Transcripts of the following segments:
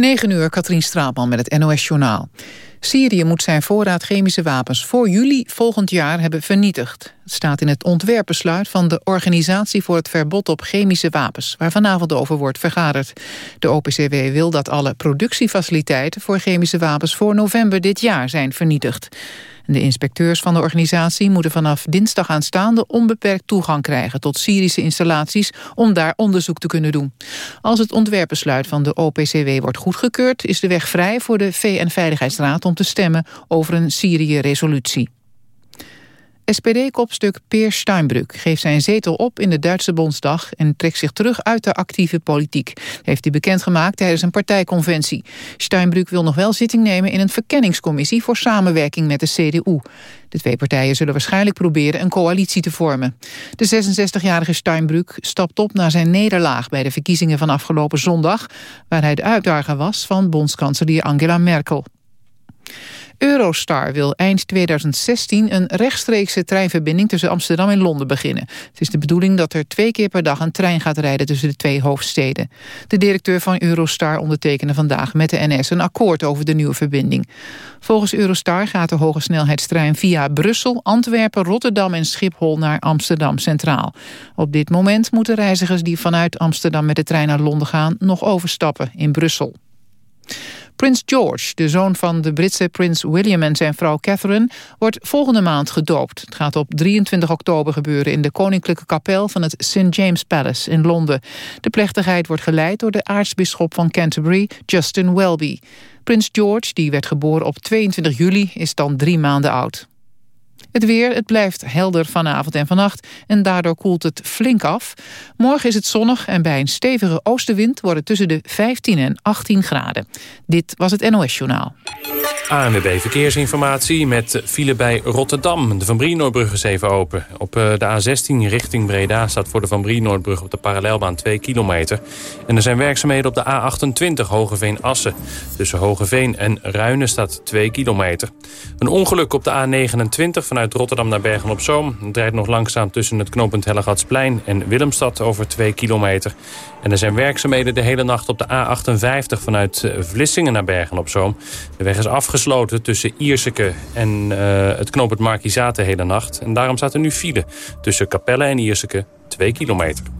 9 uur, Katrien Straatman met het NOS-journaal. Syrië moet zijn voorraad chemische wapens voor juli volgend jaar hebben vernietigd. Het staat in het ontwerpbesluit van de Organisatie voor het Verbod op Chemische Wapens, waar vanavond over wordt vergaderd. De OPCW wil dat alle productiefaciliteiten voor chemische wapens voor november dit jaar zijn vernietigd. De inspecteurs van de organisatie moeten vanaf dinsdag aanstaande onbeperkt toegang krijgen tot Syrische installaties om daar onderzoek te kunnen doen. Als het ontwerpbesluit van de OPCW wordt goedgekeurd is de weg vrij voor de VN-veiligheidsraad om te stemmen over een Syrië-resolutie. SPD-kopstuk Peer Steinbrück geeft zijn zetel op in de Duitse Bondsdag... en trekt zich terug uit de actieve politiek. heeft hij bekendgemaakt tijdens een partijconventie. Steinbrück wil nog wel zitting nemen in een verkenningscommissie... voor samenwerking met de CDU. De twee partijen zullen waarschijnlijk proberen een coalitie te vormen. De 66-jarige Steinbrück stapt op na zijn nederlaag... bij de verkiezingen van afgelopen zondag... waar hij de uitdager was van bondskanselier Angela Merkel. Eurostar wil eind 2016 een rechtstreekse treinverbinding tussen Amsterdam en Londen beginnen. Het is de bedoeling dat er twee keer per dag een trein gaat rijden tussen de twee hoofdsteden. De directeur van Eurostar ondertekende vandaag met de NS een akkoord over de nieuwe verbinding. Volgens Eurostar gaat de hogesnelheidstrein via Brussel, Antwerpen, Rotterdam en Schiphol naar Amsterdam Centraal. Op dit moment moeten reizigers die vanuit Amsterdam met de trein naar Londen gaan nog overstappen in Brussel. Prins George, de zoon van de Britse prins William en zijn vrouw Catherine, wordt volgende maand gedoopt. Het gaat op 23 oktober gebeuren in de koninklijke kapel van het St. James Palace in Londen. De plechtigheid wordt geleid door de aartsbisschop van Canterbury, Justin Welby. Prins George, die werd geboren op 22 juli, is dan drie maanden oud. Het weer, het blijft helder vanavond en vannacht en daardoor koelt het flink af. Morgen is het zonnig en bij een stevige oostenwind worden tussen de 15 en 18 graden. Dit was het NOS Journaal. ANWB Verkeersinformatie met file bij Rotterdam. De Van Brienoordbrug is even open. Op eh, de A16 richting Breda staat voor de Van Brienoordbrug op de parallelbaan 2 kilometer. En er zijn werkzaamheden op de A28 Hogeveen-Assen. Tussen Hogeveen en Ruinen staat 2 kilometer. Een ongeluk op de A29 vanuit Rotterdam naar Bergen-op-Zoom. Het rijdt nog langzaam tussen het knooppunt Hellegatsplein en Willemstad over 2 kilometer. En er zijn werkzaamheden de hele nacht op de A58 vanuit eh, Vlissingen naar Bergen-op-Zoom. De weg is afgesloten tussen Ierseke en uh, het knooppunt Markizaat de hele nacht. En daarom staat er nu file tussen Capelle en Ierseke 2 kilometer.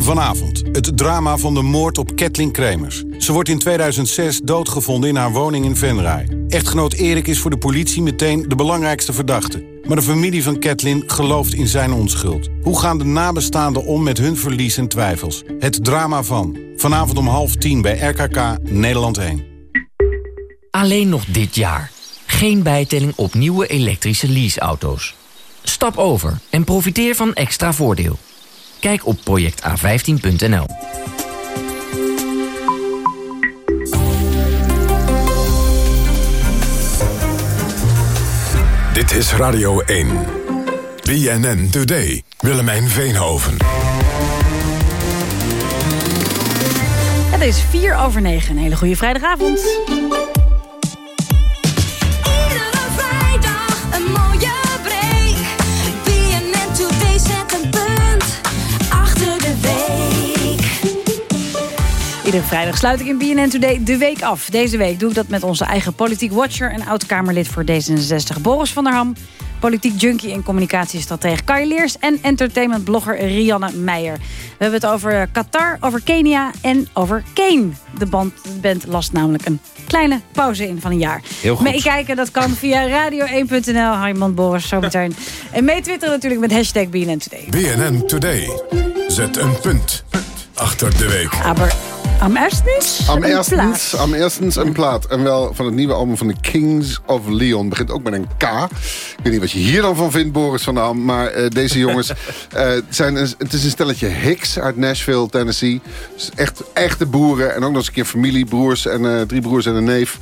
Vanavond, het drama van de moord op Kathleen Kremers. Ze wordt in 2006 doodgevonden in haar woning in Venray. Echtgenoot Erik is voor de politie meteen de belangrijkste verdachte. Maar de familie van Kathleen gelooft in zijn onschuld. Hoe gaan de nabestaanden om met hun verlies en twijfels? Het drama van. Vanavond om half tien bij RKK Nederland 1. Alleen nog dit jaar. Geen bijtelling op nieuwe elektrische leaseauto's. Stap over en profiteer van extra voordeel. Kijk op projecta15.nl. Dit is Radio 1. BNN Today. Willemijn Veenhoven. Het is 4 over 9. Een hele goede vrijdagavond. Iedere vrijdag sluit ik in BNN Today de week af. Deze week doe ik dat met onze eigen politiek watcher... en oud-Kamerlid voor D66 Boris van der Ham. politiek junkie en communicatiestratege Kai Leers... en entertainmentblogger Rianne Meijer. We hebben het over Qatar, over Kenia en over Kane. De band, de band last namelijk een kleine pauze in van een jaar. Heel goed. Meekijken, dat kan via radio1.nl. Harman Boris, zometeen. En meetwitteren natuurlijk met hashtag BNN Today. BNN Today. Zet een punt achter de week. Aber am erstens Am een eerstens, plaats. am eerstens een plaat. En wel van het nieuwe album van de Kings of Leon. Begint ook met een K. Ik weet niet wat je hier dan van vindt, Boris van Dam. Maar eh, deze jongens eh, zijn... Een, het is een stelletje Hicks uit Nashville, Tennessee. Dus echt echte boeren. En ook nog eens een keer familie, broers en eh, drie broers en een neef.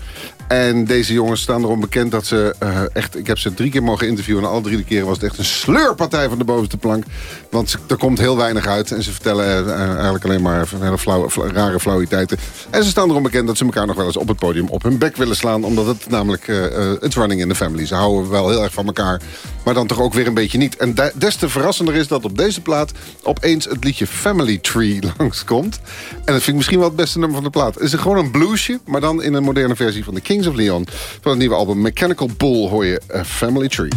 En deze jongens staan erom bekend dat ze echt... Ik heb ze drie keer mogen interviewen. En alle drie de keren was het echt een sleurpartij van de bovenste plank. Want ze- er komt heel weinig uit. En ze vertellen eigenlijk alleen maar van hele flauwe, fla- rare En ze staan erom bekend dat ze elkaar nog wel eens op het podium op hun bek willen slaan. Omdat het namelijk, eh eh, it's running in the family. Ze houden wel heel erg van elkaar. Maar dan toch ook weer een beetje niet. En des te verrassender is dat op deze plaat opeens het liedje Family Tree langskomt. En dat vind ik misschien wel het beste nummer van de plaat. Het is gewoon een bluesje, maar dan in een moderne versie van de Kings of Leon. Van het nieuwe album Mechanical Bull hoor je eh, Family Tree.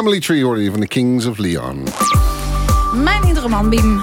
Family Tree je van de Kings of Leon. Mijn iedere man, Biem.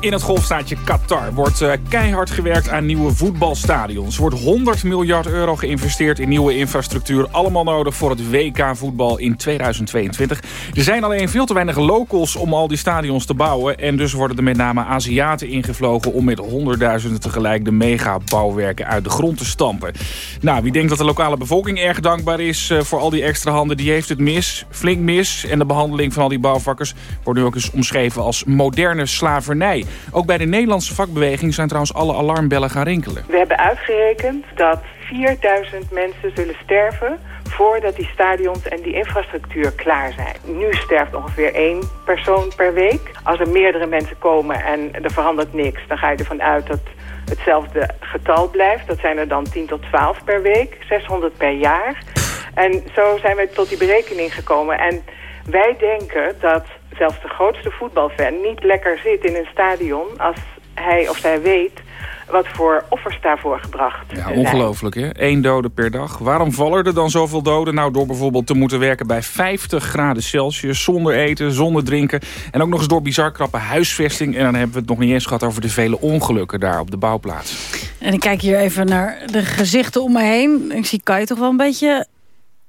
In het golfstaatje Qatar wordt uh, keihard gewerkt aan nieuwe voetbalstadions. Er wordt 100 miljard euro geïnvesteerd in nieuwe infrastructuur. Allemaal nodig voor het WK voetbal in 2022. Er zijn alleen veel te weinig locals om al die stadions te bouwen. En dus worden er met name Aziaten ingevlogen... om met honderdduizenden tegelijk de megabouwwerken uit de grond te stampen. Nou, wie denkt dat de lokale bevolking erg dankbaar is uh, voor al die extra handen... die heeft het mis, flink mis. En de behandeling van al die bouwvakkers wordt nu ook eens omschreven als moderne slavernij. Ook bij de Nederlandse vakbeweging zijn trouwens alle alarmbellen gaan rinkelen. We hebben uitgerekend dat 4000 mensen zullen sterven voordat die stadions en die infrastructuur klaar zijn. Nu sterft ongeveer één persoon per week. Als er meerdere mensen komen en er verandert niks... dan ga je ervan uit dat hetzelfde getal blijft. Dat zijn er dan 10 tot 12 per week, 600 per jaar. En zo zijn we tot die berekening gekomen. En wij denken dat zelfs de grootste voetbalfan niet lekker zit in een stadion... als hij of zij weet wat voor offers daarvoor gebracht Ja, ongelooflijk hè. Eén dode per dag. Waarom vallen er dan zoveel doden? Nou, door bijvoorbeeld te moeten werken bij 50 graden Celsius... zonder eten, zonder drinken. En ook nog eens door bizar krappe huisvesting. En dan hebben we het nog niet eens gehad over de vele ongelukken daar op de bouwplaats. En ik kijk hier even naar de gezichten om me heen. Ik zie Kai toch wel een beetje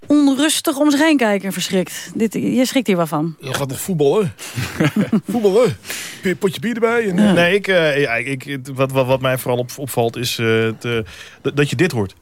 onrustig om zich heen kijken, verschrikt. Dit, je schrikt hier wel van. Je gaat nog voetballen. voetballen. Potje bier erbij. En, ja. Nee, ik, uh, ja, ik, wat, wat, wat mij vooral op, opvalt is uh, te, dat je dit hoort.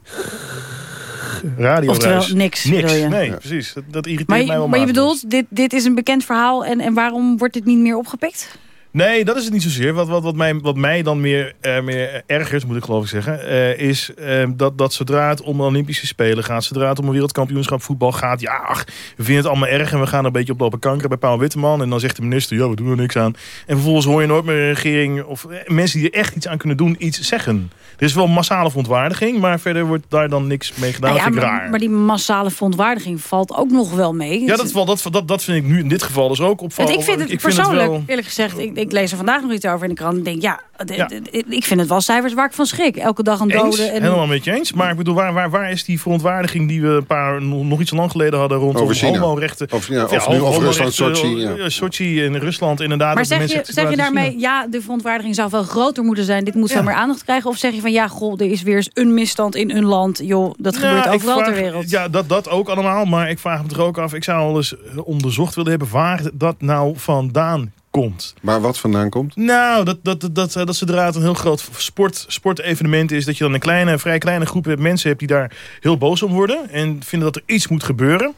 Radio Oftewel niks, niks. Je. Nee, ja. precies. Dat, dat irriteert maar, mij wel Maar je bedoelt, dit, dit is een bekend verhaal en, en waarom wordt dit niet meer opgepikt? Nee, dat is het niet zozeer. Wat, wat, wat, mij, wat mij dan meer, uh, meer ergert, moet ik geloof ik zeggen... Uh, is uh, dat, dat zodra het om de Olympische Spelen gaat... zodra het om een wereldkampioenschap voetbal gaat... ja, ach, we vinden het allemaal erg en we gaan een beetje op lopen kanker bij Paul Witteman. En dan zegt de minister, ja, we doen er niks aan. En vervolgens hoor je nooit meer een regering... of mensen die er echt iets aan kunnen doen, iets zeggen. Er is wel massale verontwaardiging, maar verder wordt daar dan niks mee gedaan. Nou ja, vind ik maar, raar. maar die massale verontwaardiging valt ook nog wel mee. Ja, dat, dat, dat, dat vind ik nu in dit geval dus ook opvallend. Ik vind het ik persoonlijk, wel... eerlijk gezegd... Ik, ik lees er vandaag nog iets over in de krant en denk... ja, Ja. ik vind het wel cijfers waar ik van schrik. Elke dag een Eens, dode. En... helemaal met je eens. Maar ik bedoel, waar, waar, waar is die verontwaardiging die we een paar nog iets lang geleden hadden rondom Over China. homorechten? Of, ja, of nu over Rusland, Sochi. Ja. Ja, Sochi en Rusland inderdaad. Maar zeg je, zeg je daarmee, ja, de verontwaardiging zou veel groter moeten zijn. Dit moet Ja. meer aandacht krijgen. Of zeg je van, ja, goh, er is weer eens een misstand in een land. Joh, dat gebeurt ik overal vraag- ter wereld. Ja, dat, dat ook allemaal. Maar ik vraag me toch ook af. Ik zou al eens eh, onderzocht willen hebben waar dat nou vandaan komt. Maar wat vandaan komt? Nou, dat, dat, dat, dat, dat zodra het een heel groot sport, sportevenement is... dat je dan een kleine, vrij kleine groep mensen hebt die daar heel boos om worden... en vinden dat er iets moet gebeuren.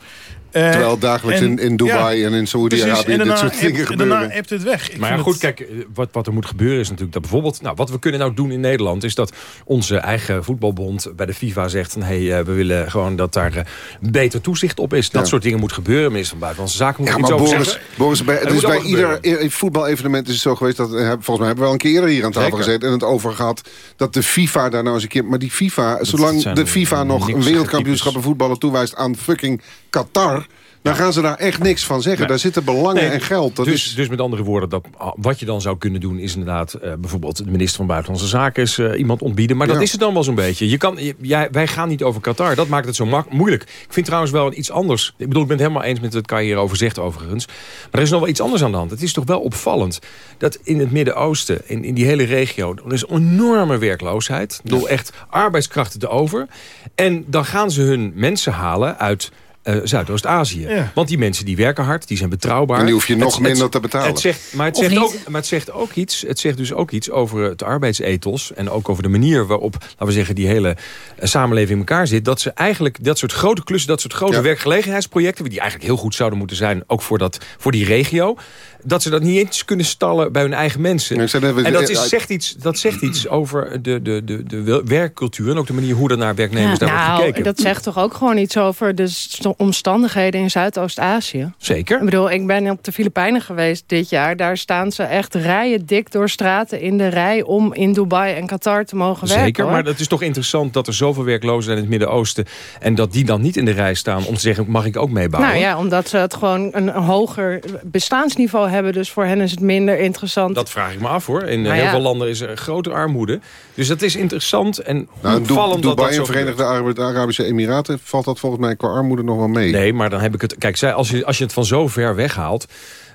Eh, Terwijl dagelijks en- in, in Dubai ja, en in. Saoedi-Arabië dit soort dingen hebt- gebeuren. Daarna hebt het weg. Ik Maar ja, goed, het- kijk, eh, wat, wat er moet gebeuren is natuurlijk dat bijvoorbeeld... Nou, wat we kunnen nou doen in Nederland is dat onze eigen voetbalbond bij de FIFA zegt... van, hey, eh, we willen gewoon dat daar eh, beter toezicht op is. Dat Ja. soort dingen moet gebeuren. Minister van Buitenlandse Zaken moet Ja, iets over Boris, zeggen. Boris bij, het is moet bij ieder gebeuren. voetbalevenement is het zo geweest... dat volgens mij hebben we wel een keer eerder hier aan tafel Zeker. gezeten... en het over gehad dat de FIFA daar nou eens een keer... maar die FIFA, dat zolang de FIFA nog een wereldkampioenschap in voetballen toewijst aan fucking Qatar... dan gaan ze daar echt niks van zeggen. Nee. Daar zitten belangen Nee, en geld. Dat dus, is, dus met andere woorden, dat, ah, wat je dan zou kunnen doen... is inderdaad eh, bijvoorbeeld de minister van Buitenlandse Zaken... is eh, iemand ontbieden. Maar dat is het dan wel zo'n beetje. Je kan, jij, wij gaan niet over Qatar. Dat maakt het zo mak- moeilijk. Ik vind trouwens wel iets anders. Ik bedoel, ik ben het helemaal eens met wat Kai hierover zegt overigens. Maar er is nog wel iets anders aan de hand. Het is toch wel opvallend dat in het Midden-Oosten... in, in die hele regio, er is enorme werkloosheid. Ik bedoel, echt arbeidskrachten te over. En dan gaan ze hun mensen halen uit... eh, Zuidoost-Azië. Ja. Want die mensen die werken hard, die zijn betrouwbaar. En die hoef je nog het- minder te betalen. Het zegt, maar, het zegt ook, maar het zegt ook iets. Het zegt dus ook iets over het arbeidsethos. En ook over de manier waarop, laten we zeggen, die hele eh, samenleving in elkaar zit. Dat ze eigenlijk dat soort grote klussen, dat soort grote Ja. werkgelegenheidsprojecten. die eigenlijk heel goed zouden moeten zijn, ook voor, dat, voor die regio. Dat ze dat niet eens kunnen stallen bij hun eigen mensen. Ja, en dat, eh, is, zegt iets, dat zegt iets over de, de, de, de werkcultuur. En ook de manier hoe er naar werknemers daar wordt Nou, gekeken. dat zegt toch ook gewoon iets over de st- omstandigheden in Zuidoost-Azië. Zeker. Ik bedoel, ik ben op de Filipijnen geweest dit jaar. Daar staan ze echt rijen dik door straten in de rij... om in Dubai en Qatar te mogen werken. Zeker, maar het is toch interessant dat er zoveel werklozen zijn in het Midden-Oosten... en dat die dan niet in de rij staan om te zeggen, mag ik ook meebouwen? Nou ja, omdat ze het gewoon een hoger bestaansniveau hebben. Dus voor hen is het minder interessant. Dat vraag ik me af hoor. In eh, Nou heel ja. veel landen is er grote armoede. Dus dat is interessant en nou, opvallend dat Dubai dat en Verenigde Arab- Arabische Emiraten... valt dat volgens mij qua armoede nog wel mee. Nee, maar dan heb ik het... Kijk, zij- als je, als je het van zo ver weghaalt...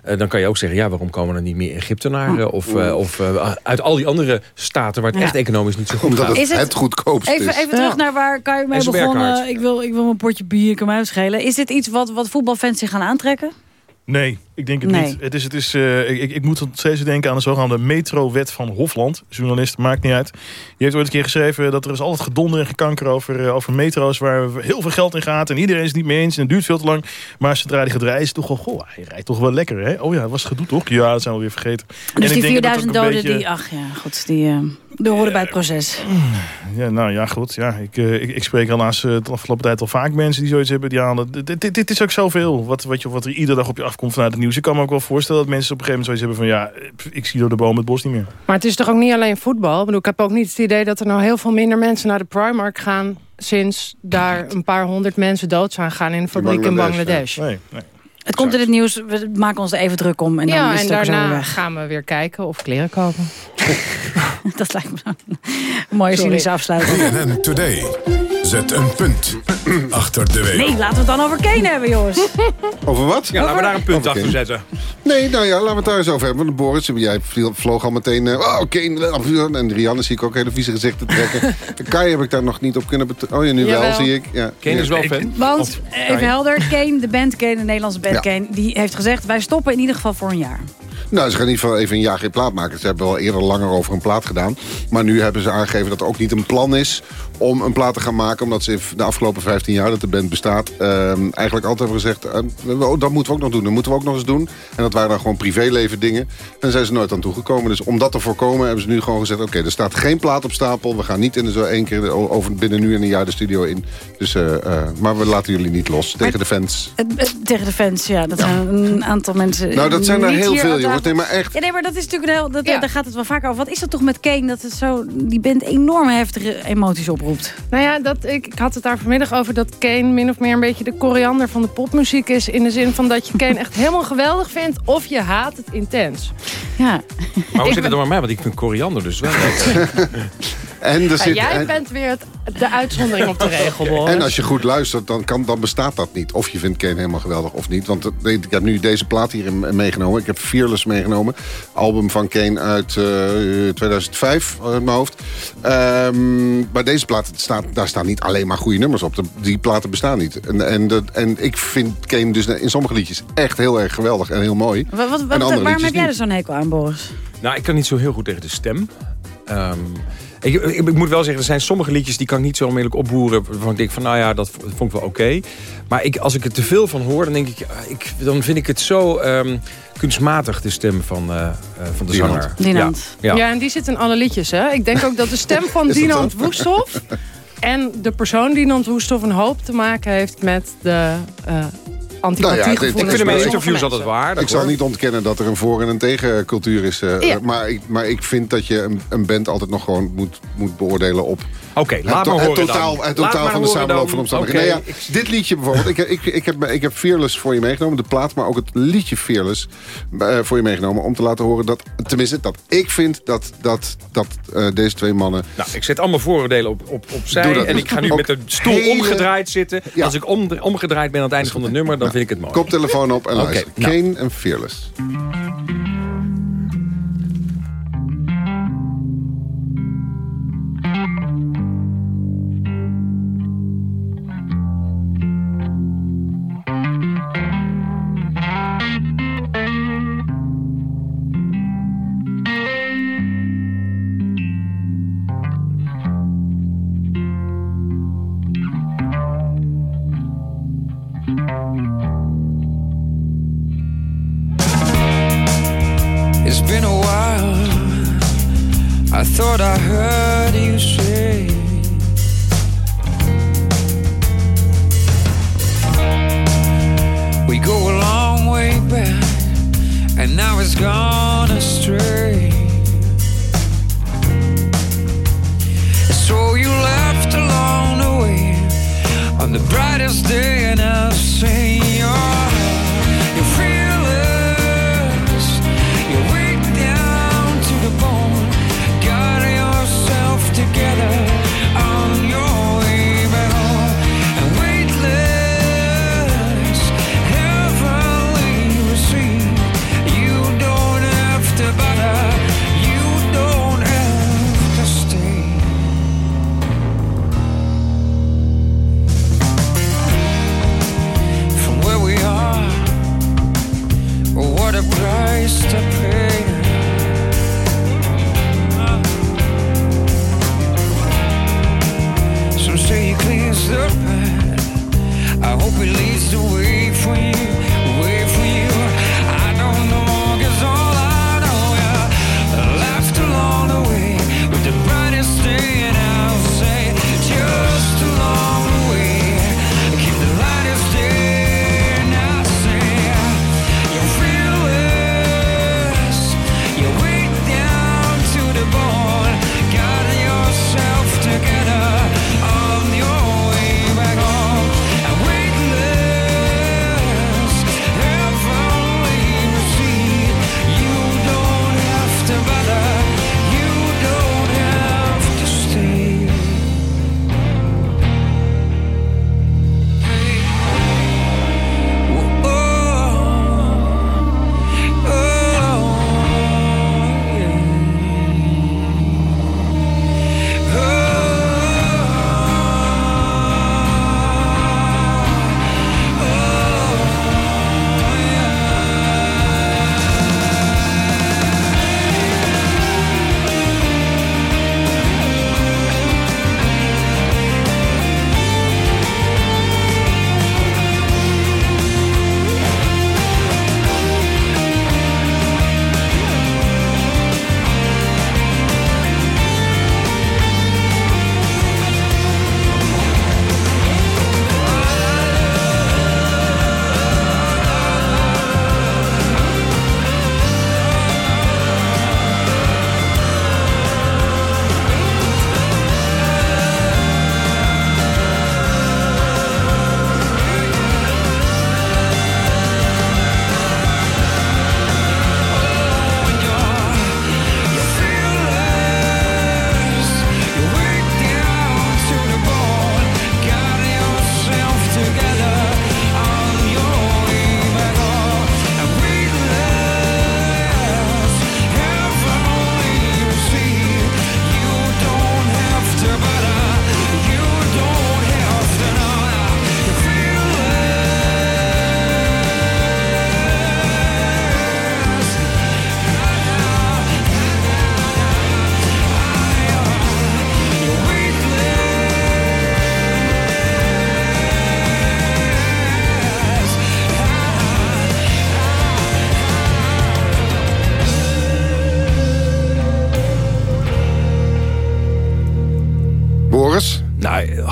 eh, dan kan je ook zeggen, ja, waarom komen er niet meer Egyptenaren? Of, eh, of uit al die andere staten waar het Ja. echt economisch niet zo goed Omdat gaat. het Is het- het, goedkoopst Even, is. even terug naar waar kan je mee begonnen. Ik wil, ik wil mijn potje bier, kan mij schelen. Is dit iets wat, wat voetbalfans zich gaan aantrekken? Nee, ik denk het Nee. niet. Het is, het is, eh, ik, ik- moet nog steeds denken aan de zogenaamde metrowet van Hofland. Journalist, maakt niet uit. Die heeft ooit een keer geschreven dat er is altijd gedonder en gekanker over, eh, over metro's... waar heel veel geld in gaat en iedereen is het niet mee eens en het duurt veel te lang. Maar zodra die gaat rijden is het toch wel... Goh, hij rijdt toch wel lekker, hè? Oh ja, dat was het gedoe toch? Ja, dat zijn we weer vergeten. En Dus ik die denk dat het 4000 ook een doden, beetje- die, ach ja, goed, die, eh die horen bij het proces. Ja, nou ja, goed. Ja, ik, ik, ik spreek helaas de afgelopen tijd al vaak mensen die zoiets hebben. Die halen. Dit, dit, dit is ook zoveel wat, wat, je, wat er iedere dag op je afkomt vanuit het nieuws. Ik kan me ook wel voorstellen dat mensen op een gegeven moment zoiets hebben van... ja, ik zie door de boom het bos niet meer. Maar het is toch ook niet alleen voetbal? Ik, bedoel, ik heb ook niet het idee dat er nou heel veel minder mensen naar de Primark gaan... sinds daar een paar honderd mensen dood zijn gaan in een fabriek in Bangladesh, Bangladesh. Nee, nee. Het komt in het nieuws, we maken ons er even druk om. En dan ja, is en het weer daarna weg. gaan we weer kijken of kleren kopen. Dat lijkt me een mooie Sorry. cynische afsluiting. BNN Today. Zet een punt achter de week. Nee, laten we het dan over Kane hebben, jongens. Over wat? Ja, laten we daar een punt achter zetten. Nee, nou ja, laten we het daar eens over hebben. Want Boris, jij vloog al meteen... eh, oh, oké. en Rianne zie ik ook hele vieze gezichten trekken. Kai heb ik daar nog niet op kunnen betrouwen. Oh ja, nu wel, zie ik. Ja. Kane Ja. is wel fan. Want, even helder, Kane, de band Kane, de Nederlandse band Ja. Kane... die heeft gezegd, wij stoppen in ieder geval voor een jaar. Nou, ze gaan in ieder geval even een jaar geen plaat maken. Ze hebben wel eerder langer over een plaat gedaan. Maar nu hebben ze aangegeven dat er ook niet een plan is om een plaat te gaan maken. Omdat ze de afgelopen 15 jaar dat de band bestaat... ehm, eigenlijk altijd hebben gezegd, eh, dat moeten we ook nog doen. Dat moeten we ook nog eens doen. En dat waren dan gewoon privéleven dingen. En daar zijn ze nooit aan toegekomen. Dus om dat te voorkomen hebben ze nu gewoon gezegd... oké, er staat geen plaat op stapel. We gaan niet in de zo één keer over binnen nu en een jaar de studio in. Dus, eh, eh, maar we laten jullie niet los tegen de fans. Tegen de fans, ja. Dat zijn een aantal mensen... Nou, dat zijn er heel veel, jongens. Nee, maar echt. Ja, nee, maar dat is natuurlijk een heel... Dat, Ja. Daar gaat het wel vaak over. Wat is dat toch met Kane? Dat het zo, die band enorm heftige emoties oproept. Nou ja, dat, ik, ik had het daar vanmiddag over dat Kane min of meer een beetje de koriander van de popmuziek is. In de zin van dat je Kane echt helemaal geweldig vindt of je haat het intens. Ja. Maar hoe zit het dan met mij? Want ik vind koriander dus wel lekker. En er Ja, zit... jij en- bent weer het, de uitzondering op de regel, Boris. En als je goed luistert, dan, kan, dan bestaat dat niet. Of je vindt Kane helemaal geweldig of niet. Want het- ik heb nu deze plaat hier in- meegenomen. Ik heb Fearless meegenomen. Album van Kane uit eh, 2005, uit mijn hoofd. Ehm, maar deze plaat, staat, daar staan niet alleen maar goede nummers op. De- die platen bestaan niet. En, en, dat, en ik vind Kane dus in sommige liedjes echt heel erg geweldig en heel mooi. Wat, wat, waarom heb jij er zo'n hekel aan, Boris? Nou, ik kan niet zo heel goed tegen de stem. Ehm, ik, ik, ik moet wel zeggen, er zijn sommige liedjes die kan ik niet zo onmiddellijk opboeren. Waarvan ik denk van, nou ja, dat vond ik wel oké. Maar ik, als ik er te veel van hoor, dan denk ik, ah, ik dan vind ik het zo ehm, kunstmatig, de stem van, eh, eh, van de Dinant. zanger. Dinant. Ja. Ja. Ja. en die zit in alle liedjes, hè? Ik denk ook dat de stem van Dinant zo? Woesthof... en de persoon Dinant Woesthof een hoop te maken heeft met de uh, antipathie Nou ja, Ik vind in interviews altijd waar. Ik zal niet ontkennen dat er een voor- en een tegencultuur is. eh, Ja. maar, ik, maar ik vind dat je een, een band altijd nog gewoon moet, moet beoordelen op... Oké, het, laat maar het horen totaal, dan. het totaal van de samenloop van omstandigheden. Oké, Nou ja, dit liedje bijvoorbeeld. Ik, ik, ik, heb, ik heb Fearless voor je meegenomen. De plaat, maar ook het liedje Fearless eh, voor je meegenomen. Om te laten horen dat, tenminste, dat ik vind dat, dat, dat eh, deze twee mannen... Nou, ik zet allemaal vooroordelen op, op, opzij. Doe dat En dus. ik ga nu met de stoel hele- omgedraaid zitten. Ja. Als ik om, omgedraaid ben aan het einde van het nummer, dan vind ik het mooi. Koptelefoon op en luister. nou. Kane en Fearless.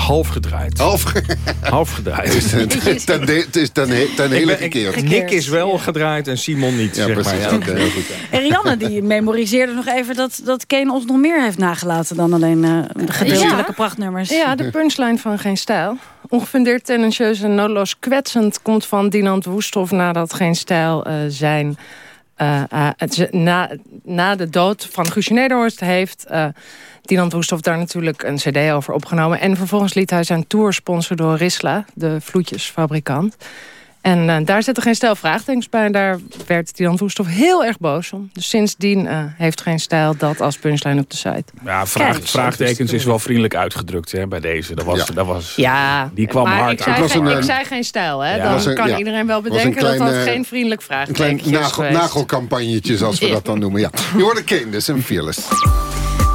Half gedraaid. Half, half gedraaid. Het is het ten, he- ten hele Ik ben- ik- gekeerd. Nick is wel gedraaid en Simon niet, Ja, zeg precies. maar. Ja, Oké, heel goed. En Rianne die memoriseerde nog even dat, dat Kane ons nog meer heeft nagelaten... dan alleen eh, de gedeeltelijke Ja. prachtnummers. Ja, de punchline van Geen Stijl. Ongefundeerd, tendentieus en noodloos kwetsend... komt van Dinant Woesthof nadat Geen Stijl eh, zijn... eh, eh, na, na de dood van Guusje Nederhorst heeft... eh Dinant daar natuurlijk een cd over opgenomen. En vervolgens liet hij zijn tour sponsoren door Risla, de vloedjesfabrikant. En eh, daar zette Geen Stijl vraagtekens bij. En daar werd Dinant Woesthof heel erg boos om. Dus sindsdien eh, heeft Geen Stijl dat als punchline op de site. Ja, vraag, Kijk. vraagtekens is wel vriendelijk uitgedrukt hè, bij deze. Dat was, dat was, Ja, die kwam maar hard ik zei, uit. geen, een, ik zei geen stijl, hè? Ja. Dan een- kan ja. iedereen wel een bedenken klein, dat dat eh, geen vriendelijk Een vraagteken klein is nagel, geweest. nagelcampagnetje, zoals we dat dan noemen. Ja. Je hoorde Kane dus, en Fearless.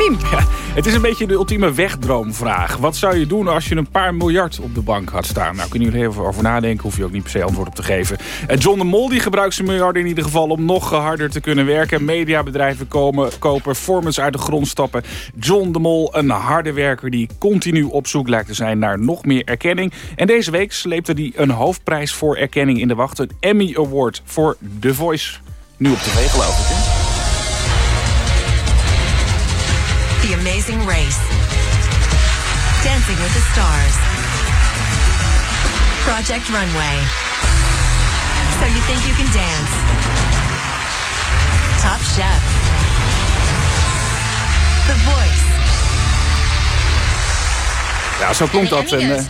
Het is een beetje de ultieme wegdroomvraag. Wat zou je doen als je een paar miljard op de bank had staan? Nou, kunnen jullie even over nadenken. Hoef je ook niet per se antwoord op te geven. En John de Mol die gebruikt zijn miljarden in ieder geval... om nog harder te kunnen werken. Mediabedrijven komen, kopen, performance uit de grond stappen. John de Mol, een harde werker die continu op zoek lijkt te zijn... naar nog meer erkenning. En deze week sleepte hij een hoofdprijs voor erkenning in de wacht. Een Emmy Award voor The Voice. Nu op tv geloof ik, hè? Amazing Race. Dancing with the Stars. Project Runway. So you think you can dance? Top Chef. The Voice. Ja, zo klonk dat. En, eh,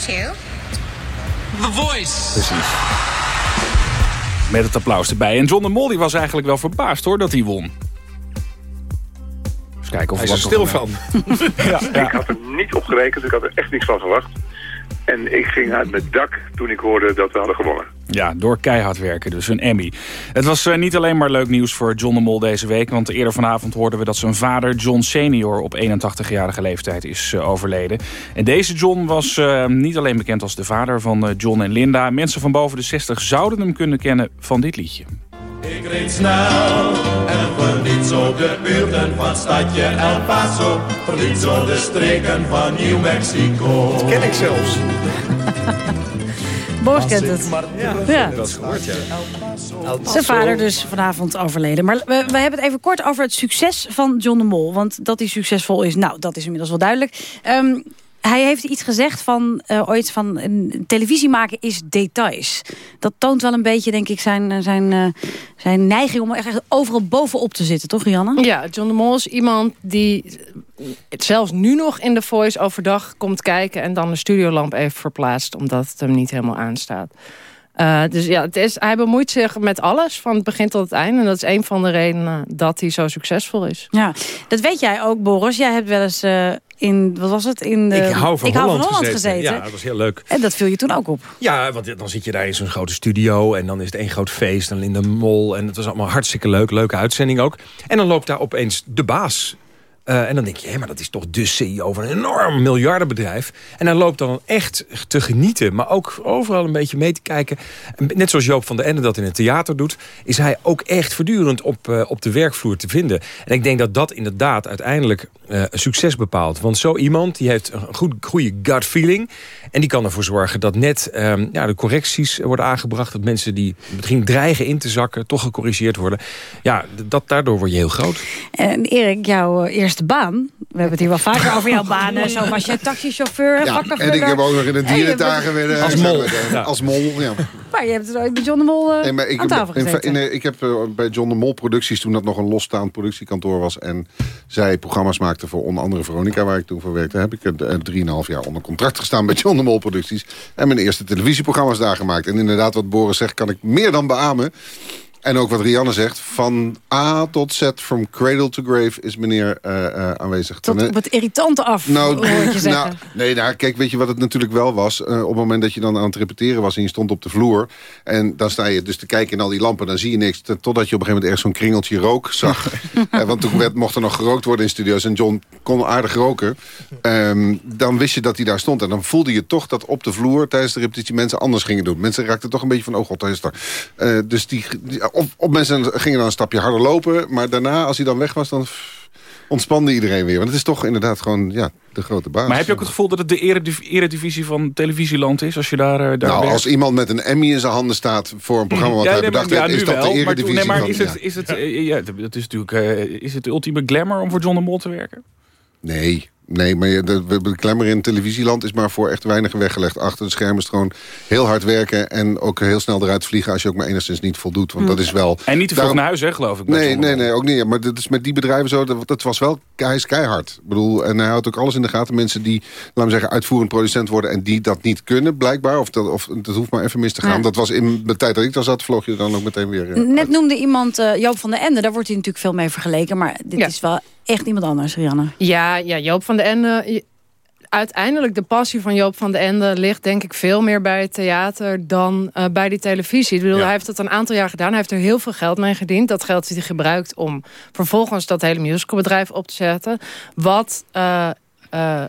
The Voice. Precies. Met het applaus erbij. En John de Mol die was eigenlijk wel verbaasd hoor dat hij won. Kijken of Hij er is er wat stil nog- van. ja, ja. Ik had er niet op gerekend, ik had er echt niks van verwacht. En ik ging uit mijn dak toen ik hoorde dat we hadden gewonnen. Ja, door keihard werken, dus een Emmy. Het was eh, niet alleen maar leuk nieuws voor John de Mol deze week... want eerder vanavond hoorden we dat zijn vader John senior... op 81-jarige leeftijd is eh, overleden. En deze John was eh, niet alleen bekend als de vader van eh, John en Linda. Mensen van boven de 60 zouden hem kunnen kennen van dit liedje. Ik reed snel en verliet zo de buurten van stadje El Paso. Verliet zo de streken van New Mexico. Dat ken ik zelfs. Boris kent het. Ja. Dat is gehoord, ja. Zijn vader dus vanavond overleden. Maar we, we hebben het even kort over het succes van John de Mol. Want dat hij succesvol is, nou, dat is inmiddels wel duidelijk. Ehm, hij heeft iets gezegd van eh, ooit van televisie maken is details. Dat toont wel een beetje, denk ik, zijn, eh, zijn, eh, zijn neiging om echt overal bovenop te zitten, toch, Rianne? Ja, John de Mol is iemand die zelfs nu nog in de Voice overdag komt kijken... en dan de studiolamp even verplaatst, omdat het hem niet helemaal aanstaat. Uh, dus ja, het is, hij bemoeit zich met alles, van het begin tot het einde. En dat is een van de redenen dat hij zo succesvol is. Ja, dat weet jij ook, Boris. Jij hebt wel eens uh, in, wat was het? In de, ik hou van, ik Holland, hou van Holland gezeten. gezeten. Ja, dat was heel leuk. En dat viel je toen ook op. Ja, want dan zit je daar in zo'n grote studio... en dan is het één groot feest en in de mol. En het was allemaal hartstikke leuk, leuke uitzending ook. En dan loopt daar opeens de baas uh, en dan denk je, hé, maar dat is toch de CEO van een enorm miljardenbedrijf. En hij loopt dan echt te genieten, maar ook overal een beetje mee te kijken. Net zoals Joop van der Ende dat in het theater doet... is hij ook echt voortdurend op, uh, op de werkvloer te vinden. En ik denk dat dat inderdaad uiteindelijk uh, succes bepaalt. Want zo iemand die heeft een goed, goede gut feeling... en die kan ervoor zorgen dat net um, ja, de correcties worden aangebracht... dat mensen die misschien dreigen in te zakken toch gecorrigeerd worden. Ja, dat, daardoor word je heel groot. En Erik, jouw eerste baan. We hebben het hier wel vaker over jouw banen. Zo was jij taxichauffeur, ja, En ik heb ook nog in de dierentuin gewerkt. Als mol. Ja. Als mol, ja. Maar je hebt het ooit bij John de Mol uh, nee, maar ik, aan tafel in, gezeten. in, in, ik heb uh, bij John de Mol Producties, toen dat nog een losstaand productiekantoor was... en zij programma's maakte voor onder andere Veronica, waar ik toen voor werkte... heb ik uh, drieënhalf jaar onder contract gestaan bij John de Mol Producties. En mijn eerste televisieprogramma's daar gemaakt. En inderdaad, wat Boris zegt, kan ik meer dan beamen. En ook wat Rianne zegt, van A tot Z, from cradle to grave, is meneer uh, uh, aanwezig. Tot op het irritante af, nou, hoor je zeggen. Nou, nee, nou, kijk, weet je wat het natuurlijk wel was? Uh, op het moment dat je dan aan het repeteren was en je stond op de vloer... en dan sta je dus te kijken in al die lampen, dan zie je niks... totdat je op een gegeven moment ergens zo'n kringeltje rook zag. want toen werd, mocht er nog gerookt worden in studio's... en John kon aardig roken. Um, dan wist je dat hij daar stond. En dan voelde je toch dat op de vloer tijdens de repetitie mensen anders gingen doen. Mensen raakten toch een beetje van, oh god, hij is daar. dus die... die of, of mensen gingen dan een stapje harder lopen. Maar daarna, als hij dan weg was, dan ontspande iedereen weer. Want het is toch inderdaad gewoon ja, de grote baas. Maar heb je ook het gevoel dat het de erediv eredivisie van televisieland is? Als je daar, uh, daar nou, werkt? als iemand met een Emmy in zijn handen staat... voor een programma wat ja, hij nee, bedacht heeft... ja, is dat wel, de eredivisie maar, nee, maar van... is het, is het, uh, ja, dat is natuurlijk, uh, is het de ultieme glamour om voor John de Mol te werken? Nee, Nee, maar je, de, de klemmer in televisieland is maar voor echt weinig weggelegd. Achter de schermen is het gewoon heel hard werken... en ook heel snel eruit vliegen als je ook maar enigszins niet voldoet. Want dat is wel... En niet te veel naar huis, hè, geloof ik. Nee, nee, nee, ook niet. Maar dat is met die bedrijven zo, dat, dat was wel hij is keihard. Ik bedoel, en hij houdt ook alles in de gaten. Mensen die, laten we zeggen, uitvoerend producent worden... en die dat niet kunnen, blijkbaar. Of dat, of, dat hoeft maar even mis te gaan. Ja. Dat was in de tijd dat ik daar zat, vloog je dan ook meteen weer... Net noemde iemand uh, Joop van den Ende. Daar wordt hij natuurlijk veel mee vergeleken. Maar dit ja. is wel echt iemand anders, Rianne. Ja, ja Joop van den Ende uiteindelijk de passie van Joop van den Ende ligt denk ik veel meer bij het theater dan uh, bij die televisie. Ik bedoel, ja. Hij heeft dat een aantal jaar gedaan. Hij heeft er heel veel geld mee gediend. Dat geld heeft hij gebruikt om vervolgens dat hele musicalbedrijf op te zetten. Wat uh, uh,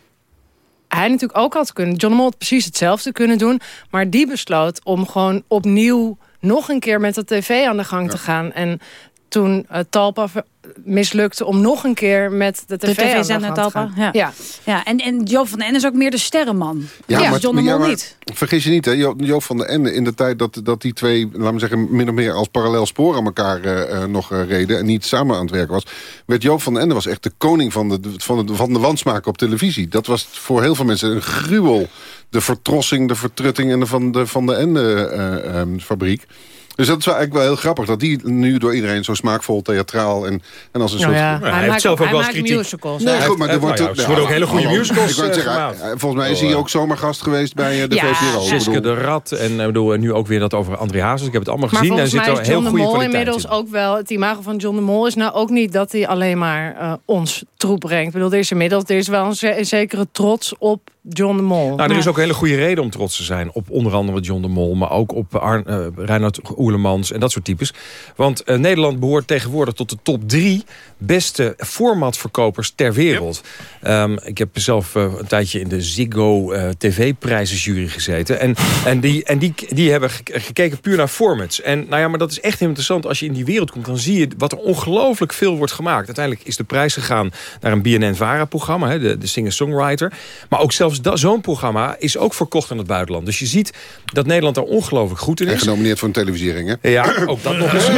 hij natuurlijk ook had kunnen. John de Mol had precies hetzelfde kunnen doen. Maar die besloot om gewoon opnieuw nog een keer met de tv aan de gang ja. te gaan. En toen uh, Talpa mislukte om nog een keer met de tv, de TV aan de Talpa. Ja. Ja. ja. En, en Joop van den Ende is ook meer de sterrenman. Ja, ja maar, John de Mol ja, niet. Vergis je niet, hè, Jo Joop van den Ende... in de tijd dat, dat die twee, laten we zeggen... min of meer als parallel spoor aan elkaar uh, nog uh, reden... en niet samen aan het werken was... werd Joop van den Ende was echt de koning van de, van de, van de wansmaken op televisie. Dat was voor heel veel mensen een gruwel. De vertrossing, de vertrutting en de van de, van de Ende-fabriek. Dus dat is eigenlijk wel heel grappig. Dat die nu door iedereen zo smaakvol, theatraal en, en als een nou soort... Ja, hij, hij heeft zelf ook wel kritiek. musicals. Nee, goed, maar er wordt, nou ja, worden ook hele goede musicals ik uh, zeggen, gemaakt. Volgens mij is hij ook zomergast geweest bij uh, de ja, VPRO. Siske de Rat en uh, bedoel, nu ook weer dat over André Hazes. Ik heb het allemaal maar gezien. Maar en volgens zit mij is John heel de Mol inmiddels in. ook wel... Het imago van John de Mol is nou ook niet dat hij alleen maar ons troep brengt. Ik bedoel, er is inmiddels er is wel een zekere trots op John de Mol. Nou, er is ook een hele goede reden om trots te zijn op onder andere John de Mol... maar ook op Ar uh, Reinhard Oerlemans en dat soort types. Want uh, Nederland behoort tegenwoordig tot de top drie beste formatverkopers ter wereld. Um, ik heb zelf uh, een tijdje in de Ziggo TV-prijzenjury gezeten. En, en, die, en die, die hebben gekeken puur naar formats. En nou ja, maar dat is echt heel interessant. Als je in die wereld komt, dan zie je wat er ongelooflijk veel wordt gemaakt. Uiteindelijk is de prijs gegaan naar een BNN-Vara-programma, de, de singer-songwriter. Maar ook zelfs zo'n programma is ook verkocht in het buitenland. Dus je ziet dat Nederland daar ongelooflijk goed in is. En genomineerd voor een televisiering, hè? Ja, ook dat nog eens. Uh,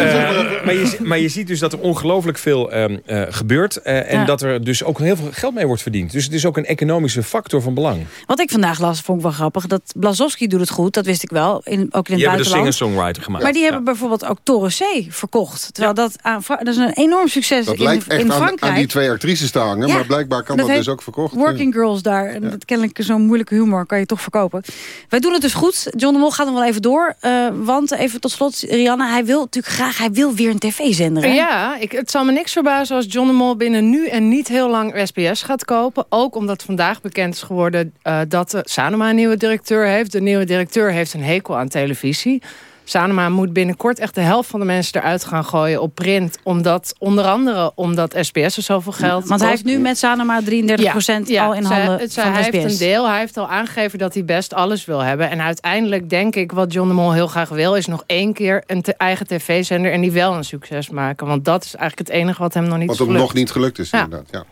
maar, je, maar je ziet dus dat er ongelooflijk veel uh, uh, gebeurt. en ja. dat er dus ook heel veel geld mee wordt verdiend. Dus het is ook een economische factor van belang. Wat ik vandaag las, vond ik wel grappig. Dat Blazowski doet het goed, dat wist ik wel. In, ook in het die buitenland. hebben de singer-songwriter gemaakt. Maar die ja. hebben bijvoorbeeld ook Toro C verkocht. Terwijl dat, aan, dat is een enorm succes dat in, lijkt echt in aan, Frankrijk. aan die twee actrices te hangen. Maar blijkbaar kan dat, dat dus ook verkocht. Working Girls daar. En dat zo'n moeilijke humor kan je toch verkopen. Wij doen het dus goed. John de Mol gaat nog wel even door. Uh, want even tot slot, Rianne, hij wil natuurlijk graag hij wil weer een tv-zender. Ja, ik, het zal me niks verbazen als John de Mol binnen nu en niet heel lang SBS gaat kopen. Ook omdat vandaag bekend is geworden uh, dat Sanoma een nieuwe directeur heeft. De nieuwe directeur heeft een hekel aan televisie. Sanoma moet binnenkort echt de helft van de mensen eruit gaan gooien op print. Omdat, onder andere omdat SBS er zoveel geld ja, Want hij heeft nu met Sanoma 33 ja, ja, al in zij, handen van hij SBS. heeft een deel. Hij heeft al aangegeven dat hij best alles wil hebben. En uiteindelijk denk ik wat John de Mol heel graag wil... is nog één keer een te eigen tv-zender en die wel een succes maken. Want dat is eigenlijk het enige wat hem nog niet wat is gelukt. Wat hem nog niet gelukt is, inderdaad. Ja.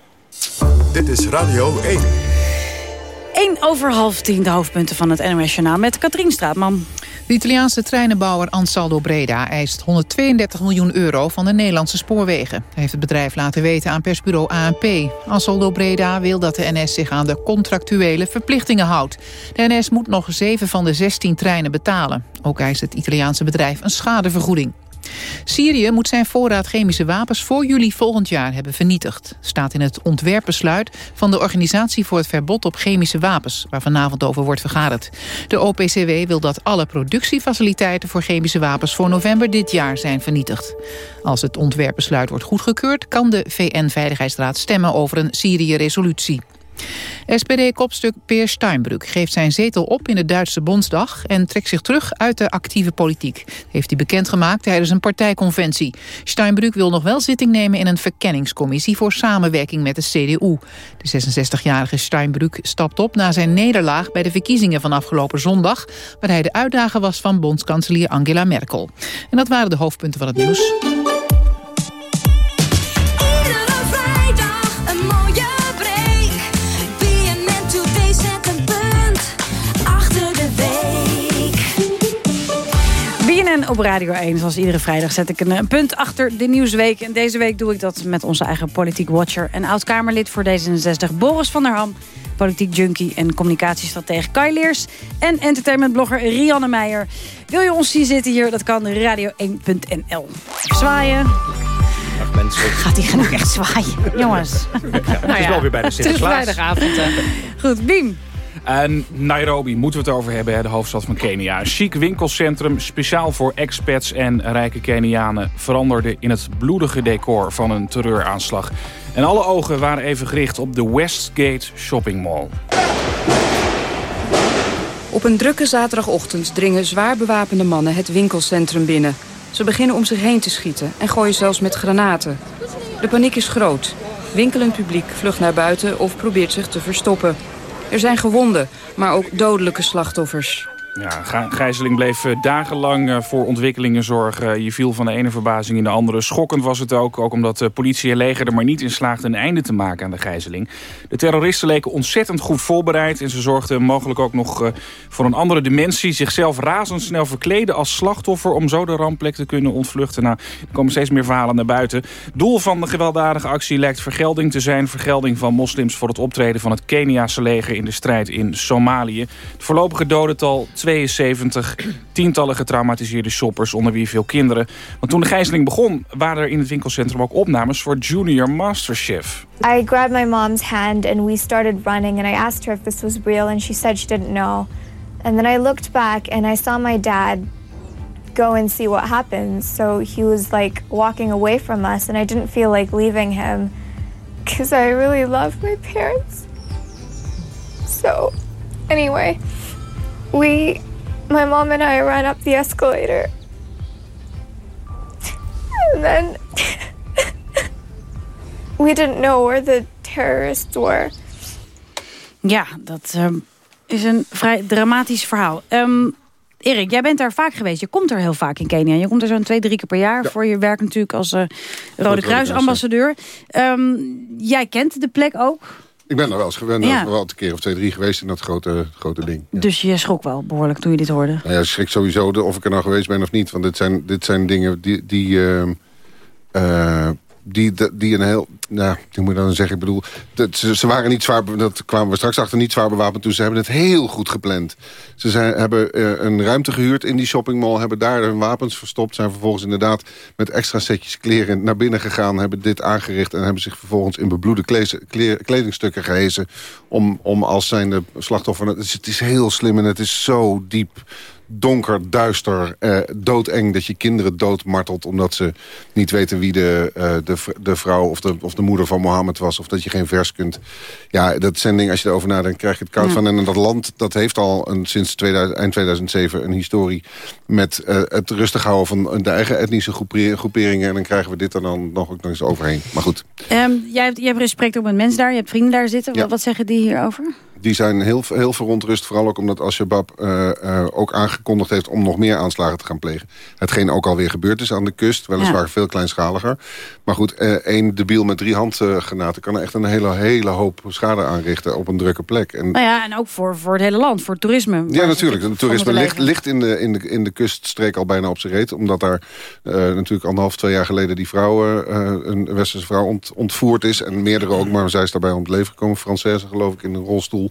Dit is Radio 1. 1 over half tien de hoofdpunten van het NOS Journaal met Katrien Straatman. De Italiaanse treinenbouwer Ansaldo Breda eist 132 miljoen euro van de Nederlandse spoorwegen. Hij heeft het bedrijf laten weten aan persbureau ANP. Ansaldo Breda wil dat de NS zich aan de contractuele verplichtingen houdt. De NS moet nog 7 van de 16 treinen betalen. Ook eist het Italiaanse bedrijf een schadevergoeding. Syrië moet zijn voorraad chemische wapens voor juli volgend jaar hebben vernietigd. Staat in het ontwerpbesluit van de Organisatie voor het Verbod op Chemische Wapens, waar vanavond over wordt vergaderd. De OPCW wil dat alle productiefaciliteiten voor chemische wapens voor november dit jaar zijn vernietigd. Als het ontwerpbesluit wordt goedgekeurd, kan de VN-veiligheidsraad stemmen over een Syrië-resolutie. SPD-kopstuk Peer Steinbrück geeft zijn zetel op in de Duitse Bondsdag... en trekt zich terug uit de actieve politiek. Heeft hij bekendgemaakt tijdens een partijconventie. Steinbrück wil nog wel zitting nemen in een verkenningscommissie... voor samenwerking met de CDU. De 66-jarige Steinbrück stapt op na zijn nederlaag... bij de verkiezingen van afgelopen zondag... waar hij de uitdager was van bondskanselier Angela Merkel. En dat waren de hoofdpunten van het nieuws. En op Radio 1, zoals iedere vrijdag, zet ik een, een, punt achter de Nieuwsweek. En deze week doe ik dat met onze eigen politiek watcher... en oud-Kamerlid voor D66, Boris van der Ham... politiek junkie en communicatiestratege Kai Leers... en entertainmentblogger Rianne Meijer. Wil je ons zien zitten hier? Dat kan radio1.nl. Zwaaien. Dag mensen. Gaat hij ook echt zwaaien? Jongens. Ja, het is wel weer bijna Het is Sinterklaas. vrijdagavond. hè. Goed, Biem. En Nairobi moeten we het over hebben, de hoofdstad van Kenia. Een chic winkelcentrum, speciaal voor expats en rijke Kenianen... veranderde in het bloedige decor van een terreuraanslag. En alle ogen waren even gericht op de Westgate Shopping Mall. Op een drukke zaterdagochtend dringen zwaar bewapende mannen het winkelcentrum binnen. Ze beginnen om zich heen te schieten en gooien zelfs met granaten. De paniek is groot. Winkelend publiek vlucht naar buiten of probeert zich te verstoppen. Er zijn gewonden, maar ook dodelijke slachtoffers. Ja, gijzeling bleef eh, dagenlang eh, voor ontwikkelingen zorgen. Je viel van de ene verbazing in de andere. Schokkend was het ook, ook omdat de politie en leger er maar niet in slaagden een einde te maken aan de gijzeling. De terroristen leken ontzettend goed voorbereid en ze zorgden mogelijk ook nog eh, voor een andere dimensie. Zichzelf razendsnel verkleden als slachtoffer om zo de rampplek te kunnen ontvluchten. Nou, er komen steeds meer verhalen naar buiten. Doel van de gewelddadige actie lijkt vergelding te zijn. Vergelding van moslims voor het optreden van het Keniaanse leger in de strijd in Somalië. Het voorlopige dodental 72, tientallen getraumatiseerde shoppers, onder wie veel kinderen. Want toen de gijzeling begon, waren er in het winkelcentrum ook opnames voor Junior Masterchef. I grabbed my mom's hand and we started running and I asked her if this was real and she said she didn't know. And then I looked back and I saw my dad go and see what happened. So he was like walking away from us and I didn't feel like leaving him because I really love my parents. So Anyway, we, my mom and I ran up the escalator. And then we didn't know where the terrorists were. Ja, dat ehm, is een vrij dramatisch verhaal. Ehm, Erik, jij bent daar vaak geweest. Je komt er heel vaak in Kenia. Je komt er zo'n twee, drie keer per jaar... voor je werk natuurlijk als eh, Rode Rode Kruis-ambassadeur. Ehm, jij kent de plek ook. Ik ben er wel eens geweest. Ja. wel een keer of twee, drie geweest in dat grote, grote ding. Dus je schrok wel behoorlijk toen je dit hoorde. Nou ja, schrik sowieso de- of ik er nou geweest ben of niet. Want dit zijn, dit zijn dingen die... die ehm, eh, die, die, een heel... Nou, hoe moet ik dan zeggen? Ik bedoel, ze, ze waren niet zwaar... Dat kwamen we straks achter, niet zwaar bewapend. toen ze hebben het heel goed gepland. Ze zijn, hebben eh, een ruimte gehuurd in die shoppingmall... hebben daar hun wapens verstopt. Zijn vervolgens inderdaad met extra setjes kleren naar binnen gegaan... hebben dit aangericht en hebben zich vervolgens in bebloede kledingstukken gehezen... om, om als zijnde slachtoffer... Het is, het is heel slim en het is zo diep donker, duister, eh, doodeng... dat je kinderen doodmartelt omdat ze niet weten wie de, eh, de, de vrouw of de, of de moeder van Mohammed was... of dat je geen vers kunt. Ja, dat zijn dingen, als je erover nadenkt, krijg je het koud Ja. van. En dat land, dat heeft al een, sinds 2000, eind 2007 een historie... met eh, het rustig houden van de eigen etnische groepe- groeperingen... en dan krijgen we dit er dan nog, ook nog eens overheen. Maar goed, Ehm, jij, hebt, jij spreekt ook met mensen daar. Je hebt vrienden daar zitten. Ja. Wat, wat zeggen die hierover? Die zijn heel, heel verontrust. Vooral ook omdat Al-Shabaab eh, eh, ook aangekondigd heeft... om nog meer aanslagen te gaan plegen. Hetgeen ook alweer gebeurd is aan de kust. Weliswaar Ja. veel kleinschaliger. Maar goed, eh, één debiel met drie handgranaten... kan echt een hele, hele hoop schade aanrichten op een drukke plek. En Nou ja, en ook voor, voor het hele land, voor het toerisme. ja, natuurlijk. Het toerisme ligt, ligt in, de, in, de, in de kuststreek al bijna op zijn reet. Omdat daar natuurlijk anderhalf, twee jaar geleden... die vrouw, een westerse vrouw, ont- ontvoerd is. En meerdere ook, maar zij is daarbij om het leven gekomen. Française, geloof ik, in een rolstoel.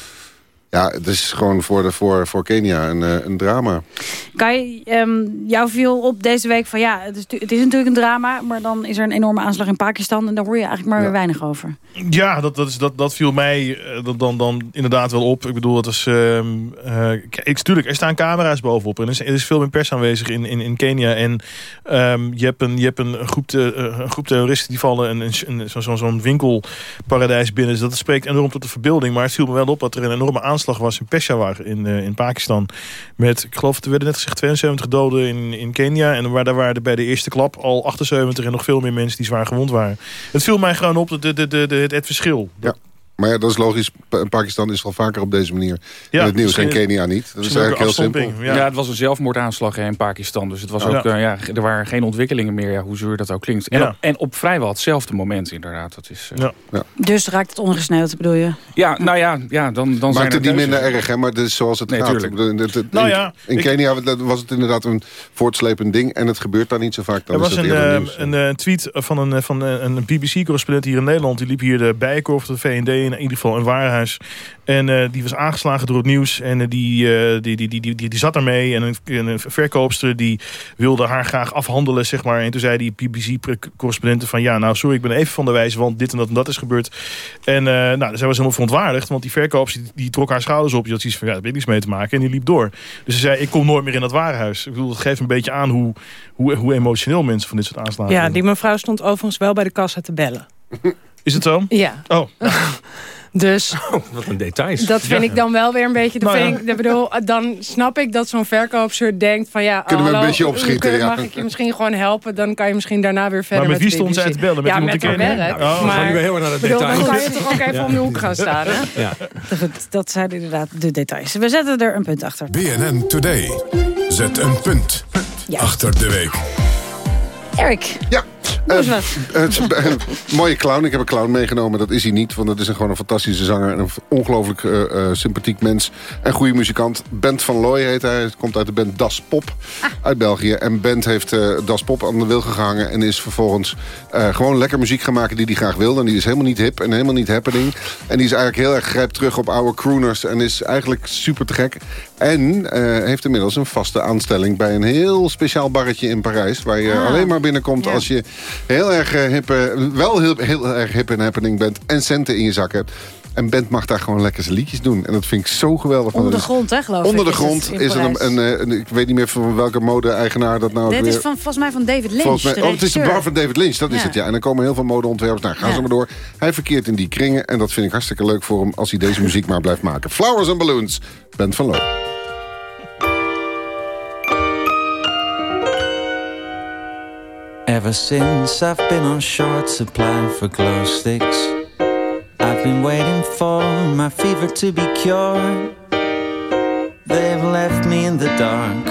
Ja, het is gewoon voor, de, voor, voor Kenia een, eh, een drama. Kai, ehm, jou viel op deze week van ja, het is, het is natuurlijk een drama... maar dan is er een enorme aanslag in Pakistan... en daar hoor je eigenlijk maar weer weinig over. Ja, dat, dat, is, dat, dat viel mij eh, dat dan, dan inderdaad wel op. Ik bedoel, het is... ehm eh, ik, tuurlijk, er staan camera's bovenop. En er is, er is veel meer pers aanwezig in, in, in Kenia. En ehm, je hebt een, je hebt een, groep, te- eh, een groep terroristen die vallen een, een, een, zo- zo- zo'n winkelparadijs binnen. Dus dat spreekt enorm tot de verbeelding. Maar het viel me wel op dat er een enorme aanslag was in Peshawar in, eh, in Pakistan. Met, ik geloof, er werden net gezegd 72 doden in, in Kenia. En waar, daar waren er bij de eerste klap al 78 en nog veel meer mensen die zwaar gewond waren. Het viel mij gewoon op, de, de, de, de, het, het verschil. Ja. Maar ja, dat is logisch. Pa- Pakistan is wel vaker op deze manier Ja, in het nieuws. En Kenia niet. Dat is eigenlijk heel een simpel. Ja. het was een zelfmoordaanslag in Pakistan. Dus het was ook, eh, ja, er waren geen ontwikkelingen meer, ja, hoe zuur dat ook klinkt. En, Ja. op, en op vrijwel hetzelfde moment inderdaad. Dat is, eh, ja. Dus raakt het ongesneeuwd, bedoel je? Ja, nou ja, ja dan, dan zijn Maakt er het niet minder erg, hè? maar het is zoals het Nee, gaat. Nou in ja, in ik- Kenia was het inderdaad een voortslepend ding... en het gebeurt daar niet zo vaak. Dan Er is was het een, eh, een, eh, tweet van een, van een BBC-correspondent hier in Nederland. Die liep hier de Bijenkorf, de VND, in ieder geval een warenhuis. En eh, die was aangeslagen door het nieuws. En eh, die, eh, die, die, die, die, die, die zat daarmee. En een, en een verkoopster die wilde haar graag afhandelen, zeg maar. En toen zei die BBC-correspondent van... ja, nou sorry, ik ben even van de wijze, want dit en dat en dat is gebeurd. En eh, nou, zij was helemaal verontwaardigd. Want die verkoopster die, die trok haar schouders op. Die had zoiets van, ja, daar ben ik niks mee te maken. En die liep door. Dus ze zei, ik kom nooit meer in dat warenhuis. Ik bedoel, dat geeft een beetje aan hoe, hoe, hoe emotioneel mensen van dit soort aanslagen Ja, die mevrouw stond overigens wel bij de kassa te bellen. Is het zo? Ja. Oh. Dus Wat een details. dat vind ik dan wel weer een beetje... De Nou ja. ik bedoel, dan snap ik dat zo'n verkoopster denkt van... ja, Kunnen we een beetje opschieten, ja. Mag ik je misschien gewoon helpen? Dan kan je misschien daarna weer verder met met wie stond de zij te bellen? Met ja, iemand met haar werk. Nou, we maar, gaan nu weer heel erg naar de bedoel, details. Dan kan je toch ook even Ja. om de hoek gaan staan, hè? Ja. Goed, dat zijn inderdaad de details. We zetten er een punt achter. BNN Today. Zet een punt achter de week. Erik, Ja. Eh, het een mooie clown. Ik heb een clown meegenomen. Dat is hij niet. Want het is een, gewoon een fantastische zanger. En een ongelooflijk eh, eh, sympathiek mens. En goede muzikant. Bent van Looy heet hij. Hij komt uit de band Das Pop. Uit België. En Bent heeft Das Pop aan de wilgen gehangen. En is vervolgens gewoon lekker muziek gaan maken die hij graag wilde. En die is helemaal niet hip en helemaal niet happening. En die is eigenlijk heel erg grijpt terug op oude crooners. En is eigenlijk super te gek. En heeft inmiddels een vaste aanstelling bij een heel speciaal barretje in Parijs. Waar je Ah. alleen maar binnenkomt Ja. als je heel erg eh, hip, eh, wel heel, heel erg hip en happening bent. En centen in je zak hebt. En Bent mag daar gewoon lekker zijn liedjes doen. En dat vind ik zo geweldig. Onder de grond, hè, geloof Onder ik, de is grond is er een, eh, een- Ik weet niet meer van welke mode-eigenaar dat nou Dit weer... is van, volgens mij van David Lynch, Volgens mij, de oh, het is de bar van David Lynch, dat is het ja. En dan komen heel veel modeontwerpers. Nou, gaan Ja. ze maar door. Hij verkeert in die kringen en dat vind ik hartstikke leuk voor hem... als hij deze muziek maar blijft maken. Flowers and Balloons, Bent van Loo. Ever since I've been on short supply for glow sticks, I've been waiting for my fever to be cured. They've left me in the dark,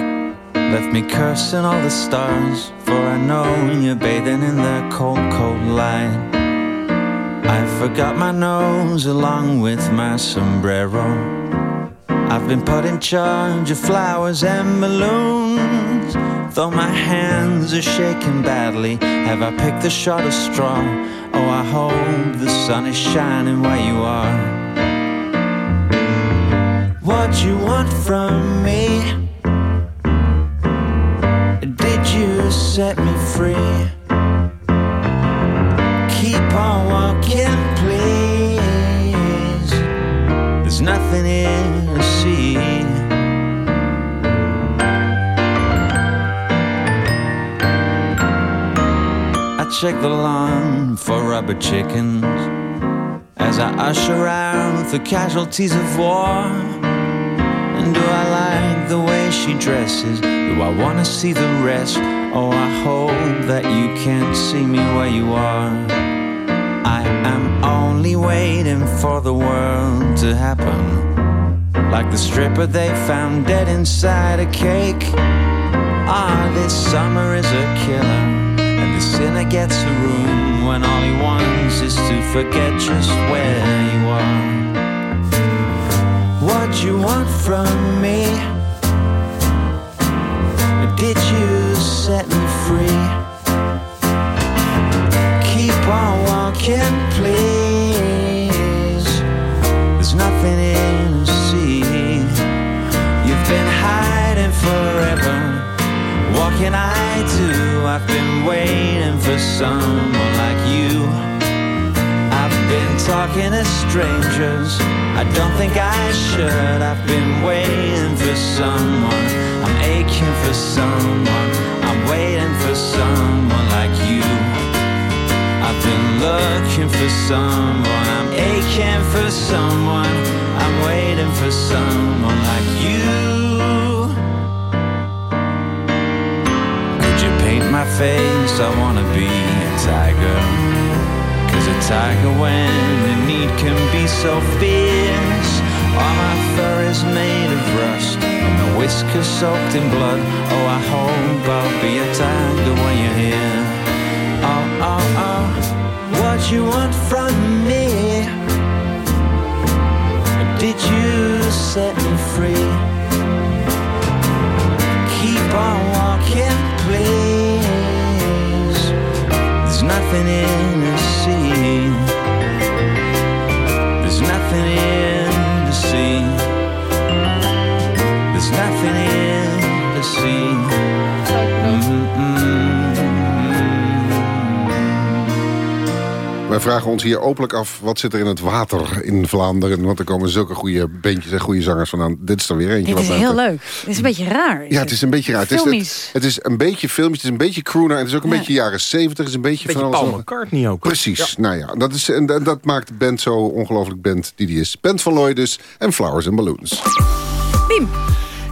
left me cursing all the stars, for I know you're bathing in their cold, cold light. I forgot my nose along with my sombrero. I've been put in charge of flowers and balloons. Though my hands are shaking badly, have I picked the shortest straw? Oh, I hope the sun is shining where you are. What you want from me? Did you set me free? Keep on walking, please. There's nothing here check the lawn for rubber chickens as I usher out the casualties of war. And do I like the way she dresses? Do I wanna see the rest? Oh, I hope that you can't see me where you are. I am only waiting for the world to happen. Like the stripper they found dead inside a cake. Ah, this summer is a killer. The sinner gets a room when all he wants is to forget just where you are. What you want from me? Did you set me free? Keep on walking, please. There's nothing can I do? I've been waiting for someone like you. I've been talking to strangers. I don't think I should. I've been waiting for someone. I'm aching for someone. I'm waiting for someone like you. I've been looking for someone. I'm aching for someone. I'm waiting for someone like you. Face? I wanna be a tiger. Cause a tiger when in need can be so fierce. All my fur is made of rust. And my whiskers soaked in blood. Oh, I hope I'll be a tiger when you're here. Oh, oh, oh. What you want from me? Did you set me free? Keep on walking, please. There's nothing in to Wij vragen ons hier openlijk af, wat zit er in het water in Vlaanderen? Want er komen zulke goede beentjes en goede zangers vandaan. Dit is er weer eentje. Dit wat is heel leuk. Dit is een beetje raar. Ja, het is een beetje raar. Het is, het, het is een beetje filmisch, het is een beetje crooner... en het is ook een Ja. beetje jaren zeventig. Het is een beetje, Beetje van alles Paul. McCartney ook. Precies, nou ja, dat, is, en, dat- dat maakt de band zo ongelooflijk band die die is. Band van Lloyd dus en Flowers and Balloons. Piem.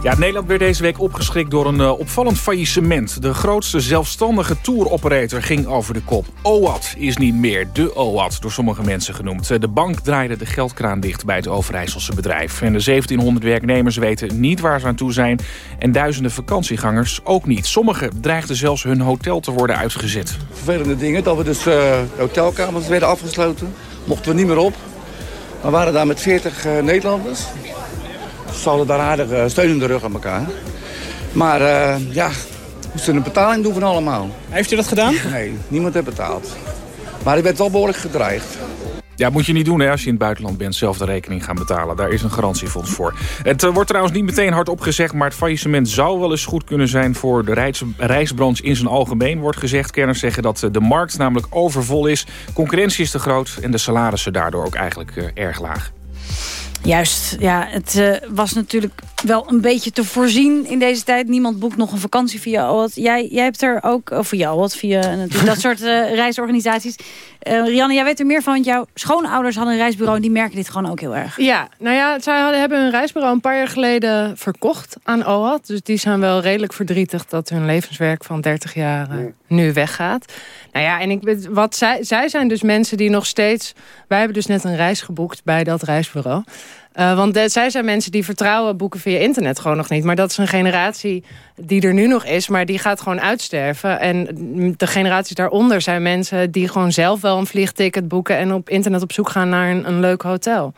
Ja, Nederland werd deze week opgeschrikt door een eh, opvallend faillissement. De grootste zelfstandige touroperator ging over de kop. OAT is niet meer de OAT, door sommige mensen genoemd. Eh, De bank draaide de geldkraan dicht bij het Overijsselse bedrijf. En de 1700 werknemers weten niet waar ze aan toe zijn. En duizenden vakantiegangers ook niet. Sommigen dreigden zelfs hun hotel te worden uitgezet. vervelende dingen. Dat we dus eh, hotelkamers werden afgesloten. Mochten we niet meer op. We waren daar met 40 eh, Nederlanders. Ze hadden daar aardig eh, steun in de rug aan elkaar. Maar eh, ja, we moesten een betaling doen van allemaal. Heeft u dat gedaan? Nee, niemand heeft betaald. Maar ik werd wel behoorlijk gedreigd. Ja, moet je niet doen hè, als je in het buitenland bent. Zelf de rekening gaan betalen. Daar is een garantiefonds voor. Het eh, wordt trouwens niet meteen hardop gezegd... maar het faillissement zou wel eens goed kunnen zijn... voor de reis, reisbranche in zijn algemeen, wordt gezegd. Kenners zeggen dat de markt namelijk overvol is. Concurrentie is te groot en de salarissen daardoor ook eigenlijk erg laag. Juist, ja, het eh, was natuurlijk wel een beetje te voorzien in deze tijd. Niemand boekt nog een vakantie via OWAT. Jij, jij hebt er ook, of via OWAT, via natuurlijk dat soort eh, reisorganisaties. Eh, Rianne, jij weet er meer van, want jouw schoonouders hadden een reisbureau... en die merken dit gewoon ook heel erg. Ja, nou ja, zij hadden, hebben hun reisbureau een paar jaar geleden verkocht aan OAT. Dus die zijn wel redelijk verdrietig dat hun levenswerk van 30 jaar eh, nu weggaat. Nou ja, en ik, wat zij, zij zijn dus mensen die nog steeds... Wij hebben dus net een reis geboekt bij dat reisbureau. Eh, want zij zijn mensen die vertrouwen boeken via internet gewoon nog niet. Maar dat is een generatie die er nu nog is, maar die gaat gewoon uitsterven. En de generaties daaronder zijn mensen die gewoon zelf wel een vliegticket boeken... en op internet op zoek gaan naar een, een leuk hotel.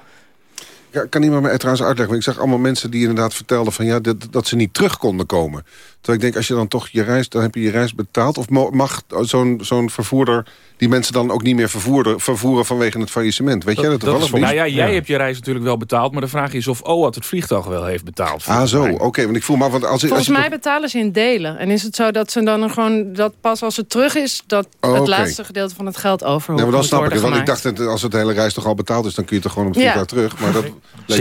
Ja, kan iemand mij trouwens uitleggen? Ik zag allemaal mensen die inderdaad vertelden van ja, dat, dat ze niet terug konden komen. Terwijl ik denk, als je dan toch je reis, dan heb je je reis betaald. Of mag zo'n zo'n vervoerder die mensen dan ook niet meer vervoeren, vervoeren vanwege het faillissement? Weet jij dat toevallig niet? Nou ja, jij hebt je reis natuurlijk wel betaald... maar de vraag is of OAT het vliegtuig wel heeft betaald. Ah zo, oké. want ik voel maar, want als, Volgens als mij toch- betalen ze in delen. En is het zo dat ze dan gewoon dat pas als het terug is... dat Oh, het oké. laatste gedeelte van het geld over Nee, maar dan snap ik het. Want ik dacht, dat als het hele reis toch al betaald is... dan kun je toch gewoon op het Ja. vliegtuig terug. Maar dat